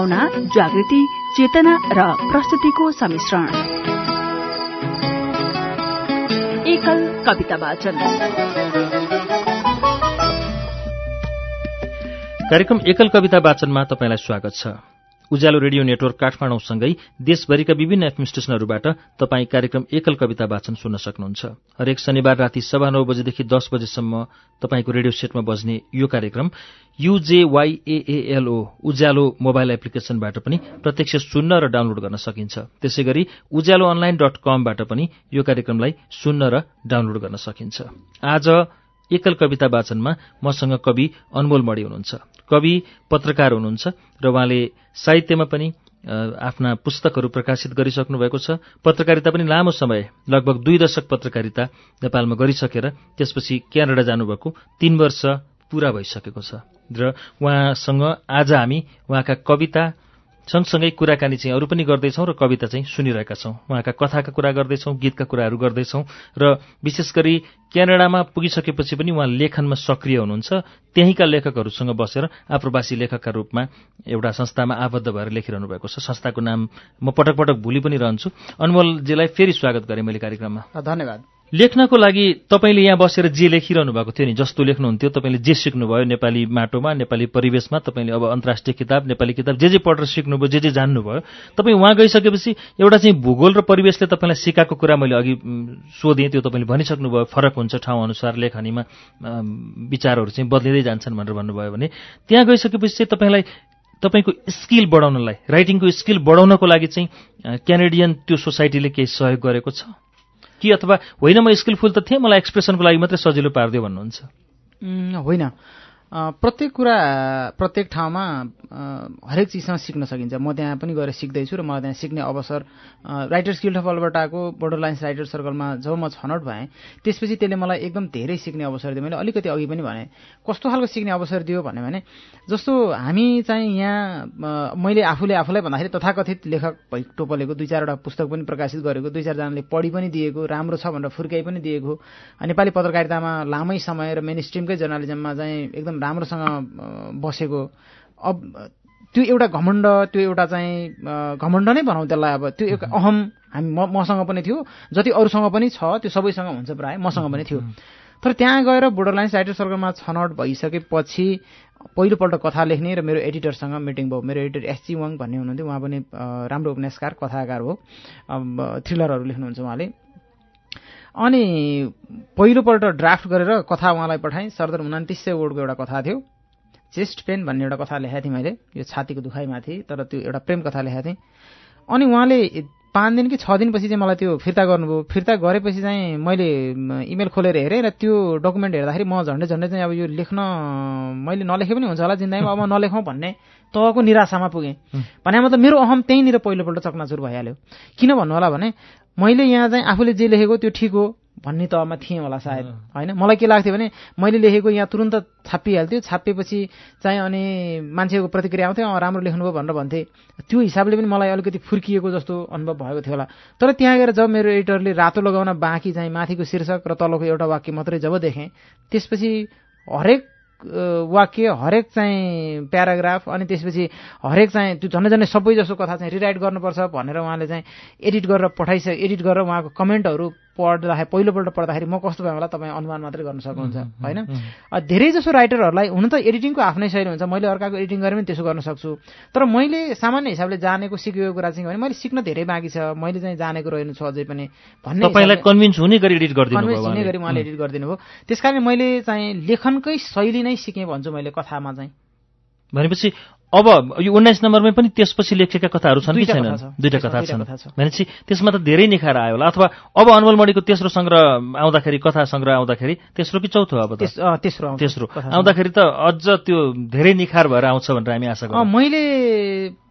भावना जागृति चेतना र प्रस्तुतिको सम्मिश्रण एकल कविता वाचन। कार्यक्रम एकल कविता वाचनमा तपाईँलाई स्वागत छ। उज्यालो रेडियो नेटवर्क काठमाडौँसँगै देशभरिका विभिन्न एफएम स्टेशनहरूबाट तपाईँ कार्यक्रम एकल कविता वाचन सुन्न सक्नुहुन्छ। हरेक शनिबार राति सभा नौ बजेदेखि दस बजेसम्म तपाईँको रेडियो सेटमा बज्ने यो कार्यक्रम युजेवाईएएलओ उज्यालो मोबाइल एप्लिकेशनबाट पनि प्रत्यक्ष सुन्न र डाउनलोड गर्न सकिन्छ। त्यसै गरी उज्यालो अनलाइन डट कमबाट पनि यो कार्यक्रमलाई सुन्न र डाउनलोड गर्न सकिन्छ। आज एकल कविता वाचनमा मसँग कवि अनमोल मणि हुनुहुन्छ। कवि पत्रकार हुनुहुन्छ र उहाँले साहित्यमा पनि आफ्ना पुस्तकहरू प्रकाशित गरिसक्नु भएको छ। पत्रकारिता पनि लामो समय लगभग दुई दशक पत्रकारिता नेपालमा गरिसकेर त्यसपछि क्यानाडा जानुभएको तीन वर्ष पूरा भइसकेको छ। र उहाँसँग आज हामी उहाँका कविता सँगसँगै कुराकानी चाहिँ अरू पनि गर्दैछौँ र कविता चाहिँ सुनिरहेका छौँ। उहाँका कथाका कुरा गर्दैछौँ गीतका कुराहरू गर्दैछौँ र विशेष गरी क्यानाडामा पुगिसकेपछि पनि उहाँ लेखनमा सक्रिय हुनुहुन्छ। त्यहीँका लेखकहरूसँग बसेर आप्रवासी लेखकका रूपमा एउटा संस्थामा आबद्ध भएर लेखिरहनु भएको छ। संस्थाको नाम म पटक पटक भुलि पनि रहन्छु। अनमोलजीलाई फेरि स्वागत गरेँ मैले कार्यक्रममा। धन्यवाद। लेख्नको लागि तपाईँले यहाँ बसेर जे लेखिरहनु भएको थियो नि जस्तो लेख्नुहुन्थ्यो तपाईँले जे सिक्नुभयो नेपाली माटोमा नेपाली परिवेशमा तपाईँले अब अन्तर्राष्ट्रिय किताब नेपाली किताब जे जे पढेर सिक्नुभयो जे जे जान्नुभयो तपाईँ उहाँ गइसकेपछि एउटा चाहिँ भूगोल र परिवेशले तपाईँलाई सिकाएको कुरा मैले अघि सोधेँ त्यो तपाईँले भनिसक्नुभयो फरक हुन्छ ठाउँअनुसार लेखनीमा विचारहरू चाहिँ बदलिँदै जान्छन् भनेर भन्नुभयो भने त्यहाँ गइसकेपछि चाहिँ तपाईँलाई तपाईँको स्किल बढाउनलाई राइटिङको स्किल बढाउनको लागि चाहिँ क्यानेडियन त्यो सोसाइटीले केही सहयोग गरेको छ? कि अथवा होइन म स्किलफुल त थिएँ मलाई एक्सप्रेसनको लागि मात्रै सजिलो पारिदियो भन्नुहुन्छ। होइन। प्रत्येक कुरा प्रत्येक ठाउँमा हरेक चिजसँग सिक्न सकिन्छ। म त्यहाँ पनि गएर सिक्दैछु र मलाई त्यहाँ सिक्ने अवसर राइटर्स गिल्ड अफ अल्बर्टाको बोर्डर लाइन्स राइटर सर्कलमा जब म छनौट भएँ त्यसपछि त्यसले मलाई एकदम धेरै सिक्ने अवसर दियो। मैले अलिकति अघि पनि भने कस्तो खालको सिक्ने अवसर दियो? भने भने जस्तो हामी चाहिँ यहाँ मैले आफूले आफूलाई भन्दाखेरि तथाकथित लेखक भइ टोपलेको दुई चारवटा पुस्तक पनि प्रकाशित गरेको दुई चारजनाले पढि पनि दिएको राम्रो छ भनेर फुर्काइ पनि दिएको नेपाली पत्रकारितामा लामै समय र मेन स्ट्रिमकै जर्नालिजममा चाहिँ एकदम राम्रोसँग बसेको। अब त्यो एउटा घमण्ड त्यो एउटा चाहिँ घमण्ड नै भनौँ त्यसलाई अब। त्यो एउटा अहम हामी मसँग पनि थियो। जति अरूसँग पनि छ त्यो सबैसँग हुन्छ प्रायः मसँग पनि थियो। तर त्यहाँ गएर बोर्डर लाइन्स राइटर सर्कलमा छनौट भइसकेपछि पहिलोपल्ट कथा लेख्ने र मेरो एडिटरसँग मिटिङ भयो। मेरो एडिटर एसची वाङ भन्ने हुनुहुन्थ्यो। उहाँ पनि राम्रो उपन्यासकार कथाकार हो। थ्रिलरहरू लेख्नुहुन्छ उहाँले। अनि पहिलोपल्ट ड्राफ्ट गरेर कथा उहाँलाई पठाएँ। सरदर उन्तिस सय वर्डको एउटा कथा थियो। चेस्ट पेन भन्ने एउटा कथा लेखाएको थिएँ मैले। यो छातीको दुखाइमाथि तर त्यो एउटा प्रेम कथा लेखाएको थिएँ। अनि उहाँले पाँच दिन कि छ दिनपछि चाहिँ मलाई त्यो फिर्ता गर्नुभयो। फिर्ता गरेपछि चाहिँ मैले इमेल खोलेर हेरेँ र त्यो डकुमेन्ट हेर्दाखेरि म झन्डै झन्डै चाहिँ अब यो लेख्न मैले नलेखे पनि हुन्छ होला जिन्दगीमा अब नलेखौँ भन्ने तहको निराशामा पुगेँ। भने मतलब मेरो अहम त्यहीँनिर पहिलोपल्ट चकनाचुर भइहाल्यो। किन भन्नु होला भने मैले यहाँ चाहिँ आफूले जे लेखेको त्यो ठिक हो भन्ने तहमा थिएँ होला सायद। होइन? मलाई के लाग्थ्यो भने मैले लेखेको यहाँ तुरन्त छापिहाल्थ्यो। छापिएपछि चाहिँ अनि मान्छेको प्रतिक्रिया आउँथ्यो राम्रो लेख्नुभयो भनेर भन्थे। त्यो हिसाबले पनि मलाई अलिकति फुर्किएको जस्तो अनुभव भएको थियो होला। तर त्यहाँ गएर जब मेरो एडिटरले रातो लगाउन बाँकी चाहिँ माथिको शीर्षक र तलको एउटा वाक्य मात्रै जब देखेँ त्यसपछि हरेक वाक्य हरेक चाहिँ प्याराग्राफ अनि त्यसपछि हरेक चाहिँ त्यो झन्डै झन्डै सबै जसो कथा चाहिँ रिराइट गर्नुपर्छ भनेर उहाँले चाहिँ एडिट गरेर पठाइस एडिट गरेर उहाँको कमेन्टहरू पढ्दाखेरि पहिलोपल्ट पढ्दाखेरि म कस्तो भयो होला तपाईँ अनुमान मात्रै गर्न सक्नुहुन्छ होइन? धेरै जसो राइटरहरूलाई हुन त एडिटिङको आफ्नै शैली हुन्छ मैले अर्काको एडिटिङ गरेर पनि त्यसो गर्न सक्छु। तर मैले सामान्य हिसाबले जानेको सिकेको कुरा चाहिँ भने मैले सिक्न धेरै बाँकी छ मैले चाहिँ जानेको रहेनु छ अझै पनि भन्ने तपाईँलाई कन्भिन्स हुने गरी एडिट गरिदिनु कन्भिन्स हुने गरी उहाँले एडिट गरिदिनु भयो त्यस मैले चाहिँ लेखनकै शैली नै सिकेँ भन्छु मैले कथामा चाहिँ। भनेपछि अब यो उन्नाइस नम्बरमै पनि त्यसपछि लेखेका कथाहरू छन् कि छैनन्? दुईवटा कथा छन्। भनेपछि त्यसमा त धेरै निखार आयो होला। अथवा अब अनमोल मणिको तेस्रो सङ्ग्रह आउँदाखेरि कथा सङ्ग्रह आउँदाखेरि तेस्रो कि चौथो अब तेस्रो तेस्रो। आउँदाखेरि त अझ त्यो धेरै निखार भएर आउँछ भनेर हामी आशा गर्छौँ। मैले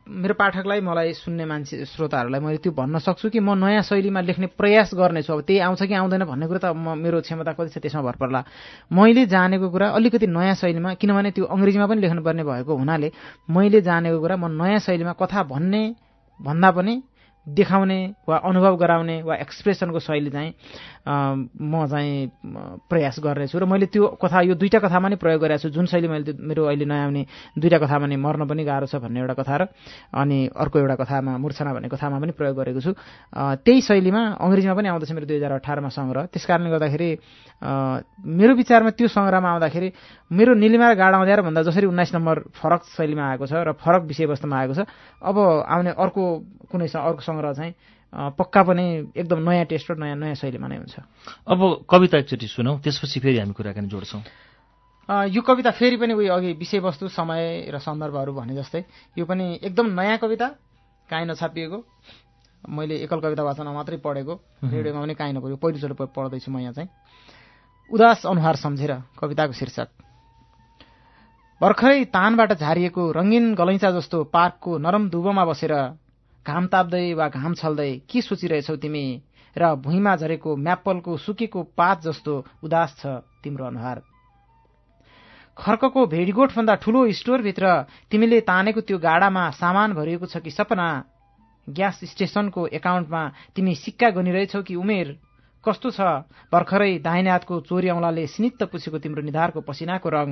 मेरो पाठकलाई मलाई सुन्ने मान्छे श्रोताहरूलाई मैले त्यो भन्न सक्छु कि म नयाँ शैलीमा लेख्ने प्रयास गर्नेछु। अब त्यही आउँछ कि आउँदैन भन्ने कुरा त म मेरो क्षमता कति छ त्यसमा भर पर्ला। मैले जानेको कुरा अलिकति नयाँ शैलीमा किनभने त्यो अङ्ग्रेजीमा पनि लेख्नुपर्ने भएको हुनाले मैले जानेको कुरा म नयाँ शैलीमा कथा भन्ने भन्दा पनि देखाउने वा अनुभव गराउने वा एक्सप्रेसनको शैली चाहिँ म चाहिँ प्रयास गर्नेछु र मैले त्यो कथा यो दुईवटा कथामा नै प्रयोग गरेको छु। जुन शैली मैले मेरो अहिले नयाँ आउने दुईवटा कथामा नै मर्न पनि गाह्रो छ भन्ने एउटा कथा र अनि अर्को एउटा कथामा मूर्छना भन्ने कथामा पनि प्रयोग गरेको छु। त्यही शैलीमा अङ्ग्रेजीमा पनि आउँदैछ मेरो दुई हजार अठारमा सङ्ग्रह। त्यस कारणले गर्दाखेरि मेरो विचारमा त्यो सङ्ग्रहमा आउँदाखेरि मेरो निलिमा गाडा आउँदा भन्दा जसरी उन्नाइस नम्बर फरक शैलीमा आएको छ र फरक विषयवस्तुमा आएको छ अब आउने अर्को कुनै अर्को सङ्ग्रह चाहिँ पक्का पनि एकदम नयाँ टेस्ट र नयाँ नयाँ शैलीमा नै हुन्छ। अब कविता एकचोटि सुनौ त्यसपछि फेरि हामी कुराकानी जोड्छौँ। यो कविता फेरि पनि उयो अघि विषयवस्तु समय र सन्दर्भहरू भने जस्तै यो पनि एकदम नयाँ कविता काहीँ नछापिएको। मैले एकल कविता वाचनमा मात्रै पढेको रेडियोमा पनि काहीँ नपऱ्यो पहिलोचोटि पढ्दैछु म यहाँ चाहिँ। उदास अनुहार सम्झेर कविताको शीर्षक। भर्खरै तानबाट झारिएको रङ्गीन गलैँचा जस्तो पार्कको नरम दुबोमा बसेर घाम ताप्दै वा घाम छल्दै के सोचिरहेछौ तिमी? र भुइँमा झरेको म्याप्पलको सुकेको पात जस्तो उदास छ तिम्रो अनुहार। खर्कको भेडीगोठभन्दा ठूलो स्टोरभित्र तिमीले तानेको त्यो गाडामा सामान भरिएको छ कि सपना? ग्यास स्टेशनको एकाउन्टमा तिमी सिक्का गनिरहेछौ कि उमेर? कस्तो छ भर्खरै दाहिने चोरी औँलाले सिनित्त पुछेको तिम्रो निधारको पसिनाको रङ?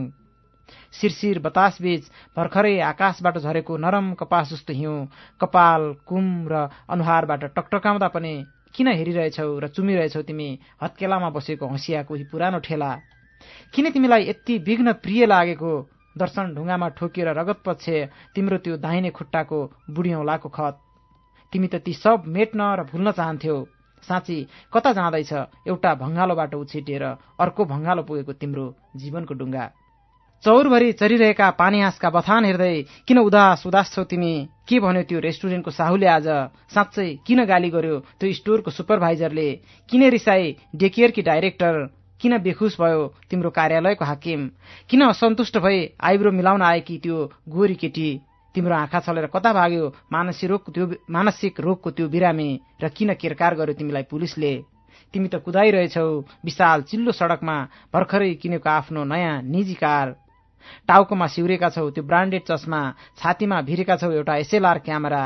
शिरशिर बतासबीच भर्खरै आकाशबाट झरेको नरम कपास जस्तो हिउँ। कपाल कुम र अनुहारबाट टकटकाउँदा पनि किन हेरिरहेछौ र चुमिरहेछौ तिमी? हत्केलामा बसेको हँसिया कोही पुरानो ठेला। किन तिमीलाई यति विघ्न प्रिय लागेको? दर्शन ढुङ्गामा ठोकिएर रगत पक्षे तिम्रो त्यो दाहिने खुट्टाको बुढियौलाको खत। तिमी त ती सब मेट्न र भुल्न चाहन्थ्यौ। साँच्ची कता जाँदैछ एउटा भङ्गालोबाट उछिटिएर अर्को भङ्गालो पुगेको तिम्रो जीवनको डुङ्गा चौरभरि चरिरहेका पानी हाँसका बथान हेर्दै किन उदास उदास छौ तिमी? के भन्यो त्यो रेस्टुरेन्टको साहुले आज? साँच्चै किन गाली गर्यो त्यो स्टोरको सुपरभाइजरले? किन रिसाई डेकेयरकी डाइरेक्टर? किन बेखुस भयो तिम्रो कार्यालयको हाकिम? किन असन्तुष्ट भई आइब्रो मिलाउन आएकी त्यो गोरी केटी? तिम्रो आँखा छलेर कता भाग्यो मानसिक रोगको त्यो मानसिक रोगको त्यो बिरामी? र किन केरकार गर्यो तिमीलाई पुलिसले? तिमी त कुदाइरहेछौ विशाल चिल्लो सडकमा भर्खरै किनेको आफ्नो नयाँ निजी कार। टाउकोमा सिउरेका छौ त्यो ब्रान्डेड चस्मा छातीमा भिरेका छौ एउटा एसएलआर क्यामेरा।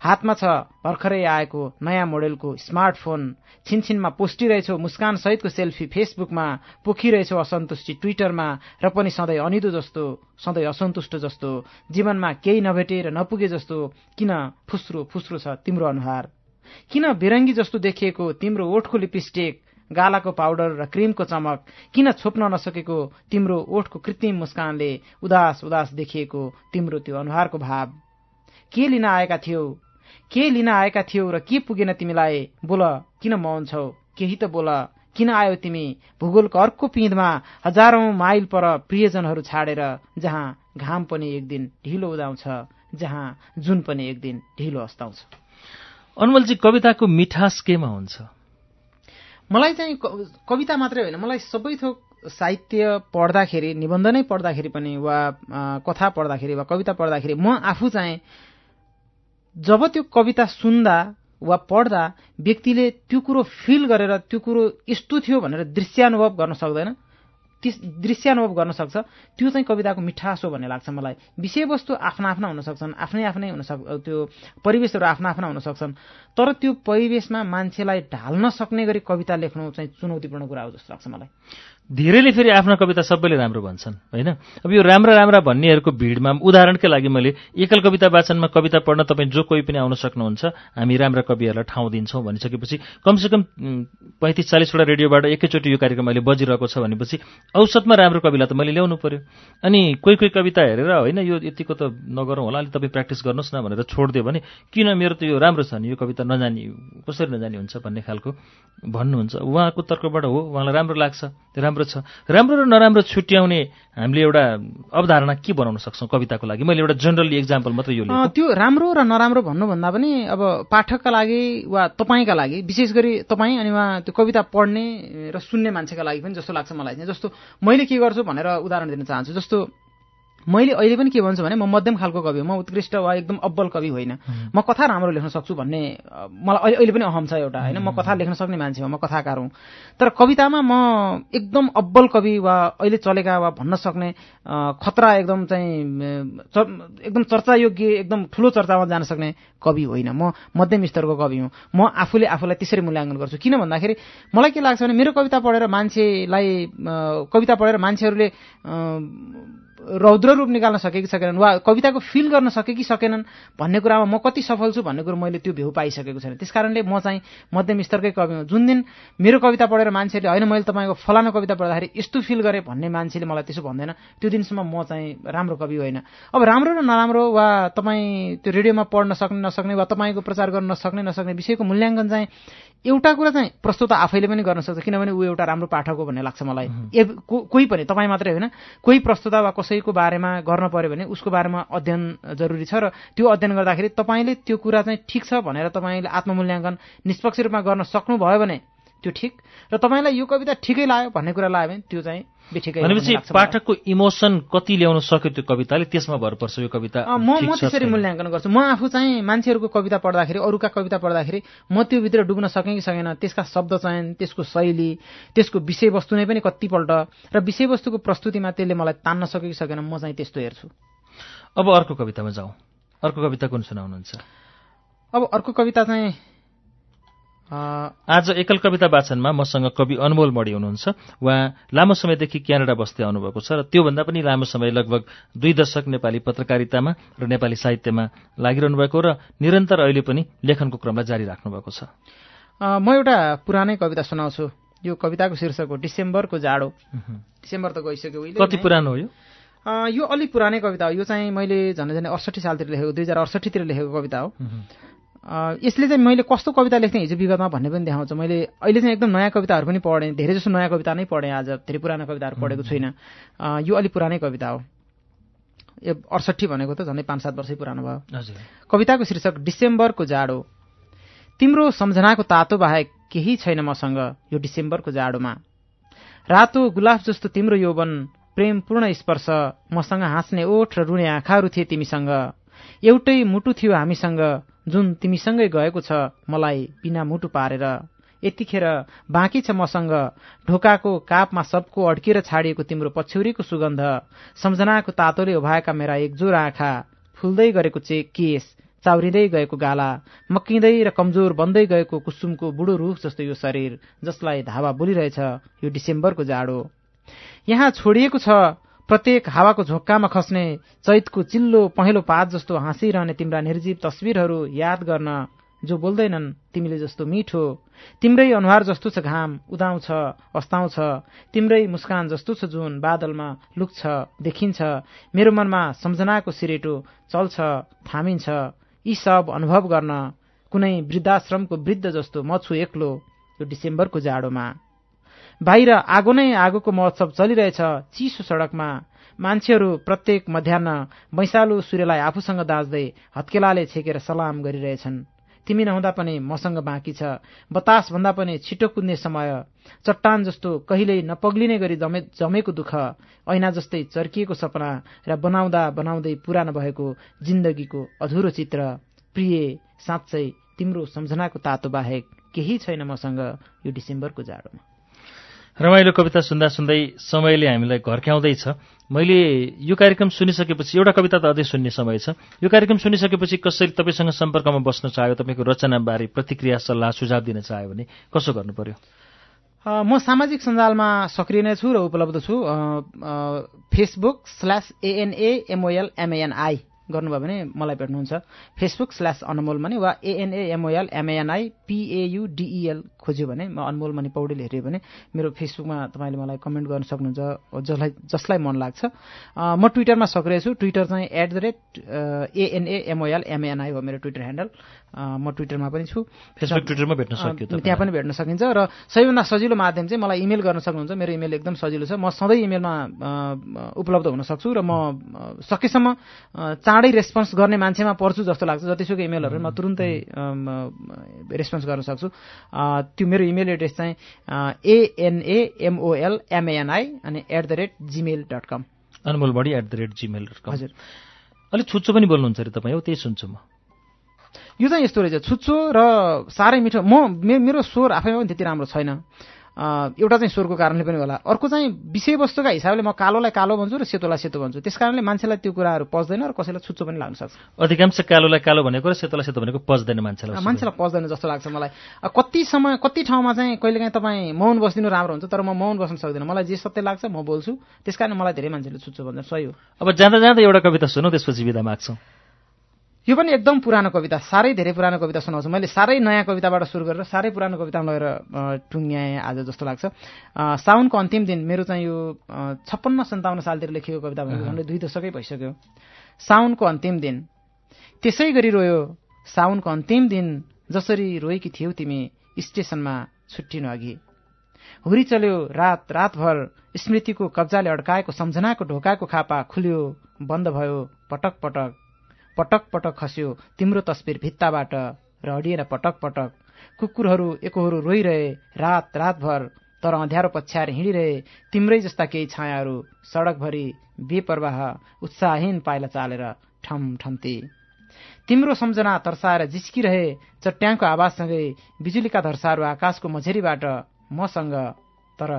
हातमा छ भर्खरै आएको नयाँ मोडेलको स्मार्टफोन। छिनछिनमा पोस्टिरहेछौ मुस्कान सहितको सेल्फी फेसबुकमा पोखिरहेछौ असन्तुष्टि ट्विटरमा र पनि सधैँ अनिदो जस्तो सधैँ असन्तुष्ट जस्तो जीवनमा केही नभेटे र नपुगे जस्तो किन फुस्रो फुस्रो छ तिम्रो अनुहार? किन बेरङ्गी जस्तो देखिएको तिम्रो ओठको लिपस्टिक? गालाको पाउडर र क्रिमको चमक किन छोप्न नसकेको तिम्रो ओठको कृत्रिम मुस्कानले उदास उदास देखिएको तिम्रो त्यो अनुहारको भाव? के लिन आएका थियौ? के लिन आएका थियौ र के पुगेन तिमीलाई? बोल किन मौन छौ? केही त बोल किन आयो तिमी? भूगोलको अर्को पिँधमा हजारौं माइल पर प्रियजनहरू छाडेर जहाँ घाम पनि एक दिन ढिलो उदाउँछ जहाँ जुन पनि एक दिन ढिलो अस्ताउँछ। अनमलजी कविताको मिठास केमा हुन्छ? मलाई चाहिँ कविता मात्रै होइन। मलाई सबै थोक साहित्य पढ्दाखेरि निबन्ध नै पढ्दाखेरि पनि वा कथा पढ्दाखेरि वा कविता पढ्दाखेरि म आफू चाहिँ जब त्यो कविता सुन्दा वा पढ्दा व्यक्तिले त्यो कुरो फिल गरेर त्यो कुरो यस्तो थियो भनेर दृश्यानुभव गर्न सक्दैन। दृश्यानुभव गर्न सक्छ। त्यो चाहिँ कविताको मिठास हो भन्ने लाग्छ मलाई। विषयवस्तु आफ्ना आफ्ना हुन सक्छन् आफ्नै आफ्नै हुन सक् त्यो परिवेशहरू आफ्ना आफ्ना हुन सक्छन्। तर त्यो परिवेशमा मान्छेलाई ढाल्न सक्ने गरी कविता लेख्नु चाहिँ चुनौतीपूर्ण कुरा हो जस्तो लाग्छ मलाई। धेरैले फेरि आफ्ना कविता सबैले राम्रो भन्छन् होइन? अब यो राम्रा राम्रा भन्नेहरूको भिडमा उदाहरणकै लागि मैले एकल कविता वाचनमा कविता पढ्न तपाईँ जो कोही पनि आउन सक्नुहुन्छ हामी राम्रा कविहरूलाई ठाउँ दिन्छौँ भनिसकेपछि कमसेकम पैँतिस चालिसवटा रेडियोबाट एकैचोटि यो कार्यक्रम अहिले बजिरहेको छ भनेपछि औसतमा राम्रो कविलाई त मैले ल्याउनु पर्यो। अनि कोही कोही कविता हेरेर होइन यो यतिको त नगरौँ होला अलिक तपाईँ प्र्याक्टिस गर्नुहोस् न भनेर छोडिदियो भने किन मेरो त यो राम्रो छ नि यो कविता नजानी कसरी नजानी हुन्छ भन्ने खालको भन्नुहुन्छ। उहाँको तर्कबाट हो उहाँलाई राम्रो लाग्छ त्यो राम्रो छ। राम्रो र नराम्रो छुट्याउने हामीले एउटा अवधारणा के बनाउन सक्छौँ कविताको लागि? मैले एउटा जनरली एक्जाम्पल मात्रै यो त्यो राम्रो र नराम्रो भन्नुभन्दा पनि अब पाठकका लागि वा तपाईँका लागि विशेष गरी तपाईँ अनि उहाँ त्यो कविता पढ्ने र सुन्ने मान्छेका लागि पनि जस्तो लाग्छ मलाई चाहिँ। जस्तो मैले के गर्छु भनेर उदाहरण दिन चाहन्छु। जस्तो मैले अहिले पनि के भन्छु भने म मध्यम खालको कवि हो। म उत्कृष्ट वा एकदम अब्बल कवि होइन। म कथा राम्रो लेख्न सक्छु भन्ने मलाई अहिले अहिले पनि अहम छ एउटा होइन। म कथा लेख्न सक्ने मान्छे हो म कथाकार हुँ। तर कवितामा म एकदम अब्बल कवि वा अहिले चलेका वा भन्न सक्ने खतरा एकदम चाहिँ एकदम चर्चायोग्य एकदम ठुलो चर्चामा जान सक्ने कवि होइन। म मध्यम स्तरको कवि हुँ। म आफूले आफूलाई त्यसरी मूल्याङ्कन गर्छु। किन भन्दाखेरि मलाई के लाग्छ भने मेरो कविता पढेर मान्छेलाई कविता पढेर मान्छेहरूले रौद्र रूप निकाल्न सके कि सकेनन् वा कविताको फिल गर्न सके कि सकेनन् भन्ने कुरामा म कति सफल छु भन्ने कुरो मैले त्यो भ्यू पाइसकेको छैन। त्यस कारणले म चाहिँ मध्यम स्तरकै कवि हुँ। जुन दिन मेरो कविता पढेर मान्छेले होइन मैले तपाईँको फलाना कविता पढ्दाखेरि यस्तो फिल गरेँ भन्ने मान्छेले मलाई त्यसो भन्दैन त्यो दिनसम्म म चाहिँ राम्रो कवि होइन। अब राम्रो र नराम्रो वा तपाईँ त्यो रेडियोमा पढ्न सक्ने नसक्ने वा तपाईँको प्रचार गर्न नसक्ने नसक्ने विषयको मूल्याङ्कन चाहिँ एउटा कुरा चाहिँ प्रस्तुत आफैले पनि गर्न सक्छ किनभने ऊ एउटा राम्रो पाठक हो भन्ने लाग्छ मलाई। ए कोही पनि तपाईँ मात्रै होइन कोही प्रस्तुता वा कसैको बारेमा गर्न पर्यो भने उसको बारेमा अध्ययन जरुरी छ र त्यो अध्ययन गर्दाखेरि तपाईँले त्यो कुरा चाहिँ ठिक छ भनेर तपाईँले आत्ममूल्याङ्कन निष्पक्ष रूपमा गर्न सक्नुभयो भने त्यो ठिक। र तपाईँलाई यो कविता ठिकै लाग्यो भन्ने कुरा लाग्यो भने त्यो चाहिँ भनेपछि। पाठकको इमोसन कति ल्याउन सक्यो त्यो कविताले? त्यसमा भर पर्छ यो कविता म म त्यसरी। मूल्याङ्कन गर्छु। म आफू चाहिँ मान्छेहरूको कविता पढ्दाखेरि अरूका कविता पढ्दाखेरि म त्यो भित्र डुब्न सकेँ कि सकेन। त्यसका शब्द चयन त्यसको शैली त्यसको विषयवस्तु नै पनि कतिपल्ट र विषयवस्तुको प्रस्तुतिमा त्यसले मलाई तान्न सक्यो कि सकेन म चाहिँ त्यस्तो हेर्छु। अब अर्को कवितामा जाउँ। अर्को कविता कुन सुनाउनुहुन्छ? अब अर्को कविता चाहिँ आज एकल कविता वाचनमा मसँग कवि अनमोल मणि हुनुहुन्छ। उहाँ लामो समयदेखि क्यानाडा बस्दै आउनुभएको छ र त्योभन्दा पनि लामो समय लगभग दुई दशक नेपाली पत्रकारितामा र नेपाली साहित्यमा लागिरहनु भएको र निरन्तर अहिले पनि लेखनको क्रमलाई जारी राख्नु भएको छ। म एउटा पुरानै कविता सुनाउँछु। यो कविताको शीर्षक हो डिसेम्बरको जाडो। डिसेम्बर त गइसक्यो कति। पुरानो हो यो? यो अलिक पुरानै कविता हो। यो चाहिँ मैले झन् झन् अडसठी सालतिर लेखेको दुई हजार अडसठीतिर लेखेको कविता हो। यसले चाहिँ मैले कस्तो कविता लेख्थेँ हिजो विगतमा भन्ने पनि देखाउँछ। मैले अहिले चाहिँ एकदम नयाँ कविताहरू पनि पढेँ। धेरै जसो नयाँ कविता नै पढेँ आज। धेरै पुरानो कविताहरू पढेको छुइनँ। यो अलिक पुरानै कविता हो। यो अडसट्ठी भनेको त झन्डै पाँच सात वर्षै पुरानो भयो। हजुर। कविताको शीर्षक डिसेम्बरको जाडो। तिम्रो सम्झनाको तातो बाहेक केही छैन मसँग यो डिसेम्बरको जाडोमा। रातो गुलाब जस्तो तिम्रो यौवन प्रेमपूर्ण स्पर्श मसँग हाँस्ने ओठ र रुने आँखाहरू थिए तिमीसँग। एउटै मुटु थियो हामीसँग। जुन तिमीसँगै गएको छ मलाई बिना मुटु पारेर। यतिखेर बाँकी छ मसँग। ढोकाको कापमा सबको अड्किएर छाडिएको तिम्रो पछ्यौरीको सुगन्ध। सम्झनाको तातोले उभाएका मेरा एकजोर आँखा। फुल्दै गरेको चे केस। चाउरिँदै गएको गाला। मक्किँदै र कमजोर बन्दै गएको कुसुमको बुढो रुख जस्तो यो शरीर जसलाई धावा बोलिरहेछ यो डिसेम्बरको जाडो। यहाँ छोडिएको छ। प्रत्येक हावाको झोक्कामा खस्ने चैतको चिल्लो पहेँलो पात जस्तो हाँसिरहने तिम्रा निर्जीव तस्विरहरू याद गर्न जो बोल्दैनन् तिमीले जस्तो मिठो। तिम्रै अनुहार जस्तो छ घाम उदाउँछ अस्ताउँछ तिम्रै मुस्कान जस्तो छ जुन बादलमा लुक्छ देखिन्छ। मेरो मनमा सम्झनाको सिरेटो चल्छ थामिन्छ। यी सब अनुभव गर्न कुनै वृद्धाश्रमको वृद्ध जस्तो म छु एक्लो यो डिसेम्बरको जाडोमा। बाहिर आगो नै आगोको महोत्सव चलिरहेछ चिसो सड़कमा। मान्छेहरू प्रत्येक मध्याह वैशालु सूर्यलाई आफूसँग दाँच्दै हत्केलाले छेकेर सलाम गरिरहेछन्। तिमी नहुँदा पनि मसँग बाँकी छ। बतास भन्दा पनि छिटो कुद्ने समय। चट्टान जस्तो कहिल्यै नपग्लिने गरी जमे जमेको दुःख। ऐना जस्तै चर्किएको सपना र बनाउँदा बनाउँदै पुरानो भएको जिन्दगीको अधुरो चित्र। प्रिय साँच्चै तिम्रो सम्झनाको तातो बाहेक केही छैन मसँग यो डिसेम्बरको जाडोमा। रमाइलो कविता सुन्दा सुन्दै समयले हामीलाई घर्क्याउँदैछ। मैले यो कार्यक्रम सुनिसकेपछि एउटा कविता त अझै सुन्ने समय छ। यो कार्यक्रम सुनिसकेपछि कसरी तपाईँसँग सम्पर्कमा बस्न चाह्यो तपाईँको रचनाबारे प्रतिक्रिया सल्लाह सुझाव दिन चाह्यो भने कसो गर्नु पर्यो म सामाजिक सञ्जालमा सक्रिय नै छु र उपलब्ध छु। Facebook slash A N A M O L M N I गर्नुभयो भने मलाई भेट्नुहुन्छ। फेसबुक स्ल्यास अनमोल मणि वा एएनए एमओएल एमएनआई पिएयुडिइएल खोज्यो भने म अनमोल मणि पौडेल हेऱ्यो भने मेरो फेसबुकमा तपाईँले मलाई कमेन्ट गर्न सक्नुहुन्छ जसलाई जसलाई मन लाग्छ। म ट्विटरमा सक्रिय छु। ट्विटर चाहिँ at the rate ANA MOL MNI हो मेरो ट्विटर ह्यान्डल म ट्विटरमा पनि छु। फेसबुक ट्विटरमा भेट्न सक्यो अ, त्यहाँ पनि भेट्न सकिन्छ र सबैभन्दा सजिलो माध्यम चाहिँ मलाई इमेल गर्न सक्नुहुन्छ। मेरो इमेल एकदम सजिलो छ। म सधैँ इमेलमा उपलब्ध हुन सक्छु र म सकेसम्म चाँडै रेस्पोन्स गर्ने मान्छेमा पर्छु जस्तो लाग्छ। जतिसुकै इमेलहरू म तुरुन्तै रेस्पोन्स गर्न सक्छु। त्यो मेरो इमेल एड्रेस चाहिँ एएनए एमओएल एमएनआई अनि at the rate Gmail dot com Anmol body at the rate Gmail dot com हजुर। अलिक छुच्चो पनि बोल्नुहुन्छ अरे तपाईँ हो त्यही सुन्छु म। यो चाहिँ यस्तो रहेछ छुच्चो र साह्रै मिठो। म मे- मेरो स्वर आफैमा पनि त्यति राम्रो छैन। एउटा चाहिँ स्वरको कारणले पनि होला। अर्को चाहिँ विषयवस्तुका हिसाबले म कालोलाई कालो भन्छु र सेतोलाई सेतो भन्छु। त्यस कारणले मान्छेलाई त्यो कुराहरू पच्दैन र कसैलाई छुच्चो पनि लाग्न सक्छ। अधिकांश कालोलाई कालो भनेको र सेतोलाई सेतो भनेको पच्दैन मान्छेलाई। मान्छेलाई पच्दैन जस्तो लाग्छ मलाई। कति समय कति ठाउँमा चाहिँ कहिलेकाहीँ तपाईँ मौन बसिदिनु राम्रो हुन्छ तर म मौन बस्न सक्दिनँ। मलाई जे सत्य लाग्छ म बोल्छु। त्यस कारण मलाई धेरै मान्छेले छुच्चो भन्छ। सही हो। अब जाँदा जाँदा एउटा कविता सुनौ त्यसपछि विदा माग्छौँ। यो पनि एकदम पुरानो कविता साह्रै धेरै पुरानो कविता सुनाउँछु। मैले साह्रै नयाँ कविताबाट सुरु गरेर साह्रै पुरानो कवितामा लगेर टुङ्ग्याएँ आज जस्तो लाग्छ। साउनको अन्तिम दिन मेरो चाहिँ यो छप्पन्न सन्ताउन्न सालतिर लेखिएको कविता भनेको झन्डै दुई दशकै भइसक्यो। साउनको अन्तिम दिन त्यसै गरी रोयो साउनको अन्तिम दिन जसरी रोएकी थियौ तिमी स्टेसनमा छुट्टिनु अघि। हुरी चल्यो रात रातभर स्मृतिको कब्जाले अड्काएको सम्झनाको ढोकाको खापा खुल्यो बन्द भयो पटक पटक। पटक पटक खस्यो। तिम्रो तस्बिर भित्ताबाट र अडिएर पटक पटक कुकुरहरू एकहोरू रोइरहे रात रातभर तर अँध्यारो पछ्याएर हिँडिरहे। तिम्रै जस्ता केही छायाहरू सडकभरि बेपरवाह उत्साहहीन पाइला चालेर ठम ठम्ती तिम्रो सम्झना तर्साएर जिस्किरहे चट्याङको आवाजसँगै बिजुलीका धर्साहरू आकाशको मझेरीबाट मसँग तर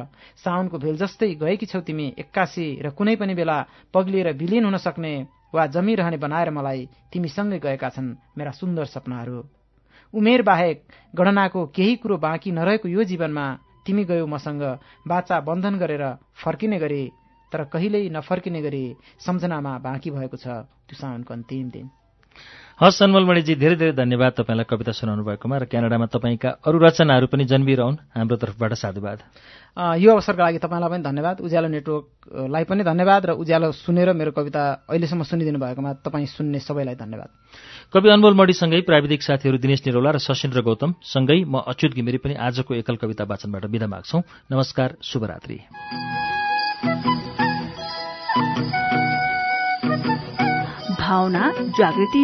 साउनको भेल जस्तै गएकी छौ तिमी एक्कासी र कुनै पनि बेला पग्लिएर विलिन हुन सक्ने वा जमिरहने बनाएर मलाई तिमीसँगै गएका छन् मेरा सुन्दर सपनाहरू। उमेर बाहेक गणनाको केही कुरो बाँकी नरहेको यो जीवनमा तिमी गयौ मसँग बाचा बन्धन गरेर फर्किने गरी तर कहिल्यै नफर्किने गरी सम्झनामा बाँकी भएको छ त्यो साउनको अन्तिम दिन। हस् सनमलमणिजी धेरै धेरै धन्यवाद तपाईँलाई कविता सुनाउनु भएकोमा र क्यानाडामा तपाईँका अरू रचनाहरू पनि जन्मिरहन्। हाम्रो तर्फबाट साधुवाद। यो अवसरका लागि तपाईँलाई पनि धन्यवाद। उज्यालो नेटवर्कलाई पनि धन्यवाद र उज्यालो सुनेर मेरो कविता अहिलेसम्म सुनिदिनु भएकोमा तपाईँ सुन्ने सबैलाई धन्यवाद। कवि अनमोल मणिसँगै प्राविधिक साथीहरू दिनेश निरौला र सशेन्द्र गौतम सँगै म अच्युत घिमिरी पनि आजको एकल कविता वाचनबाट विदा माग्छौ। नमस्कार शुभरात्री। भावना जागृति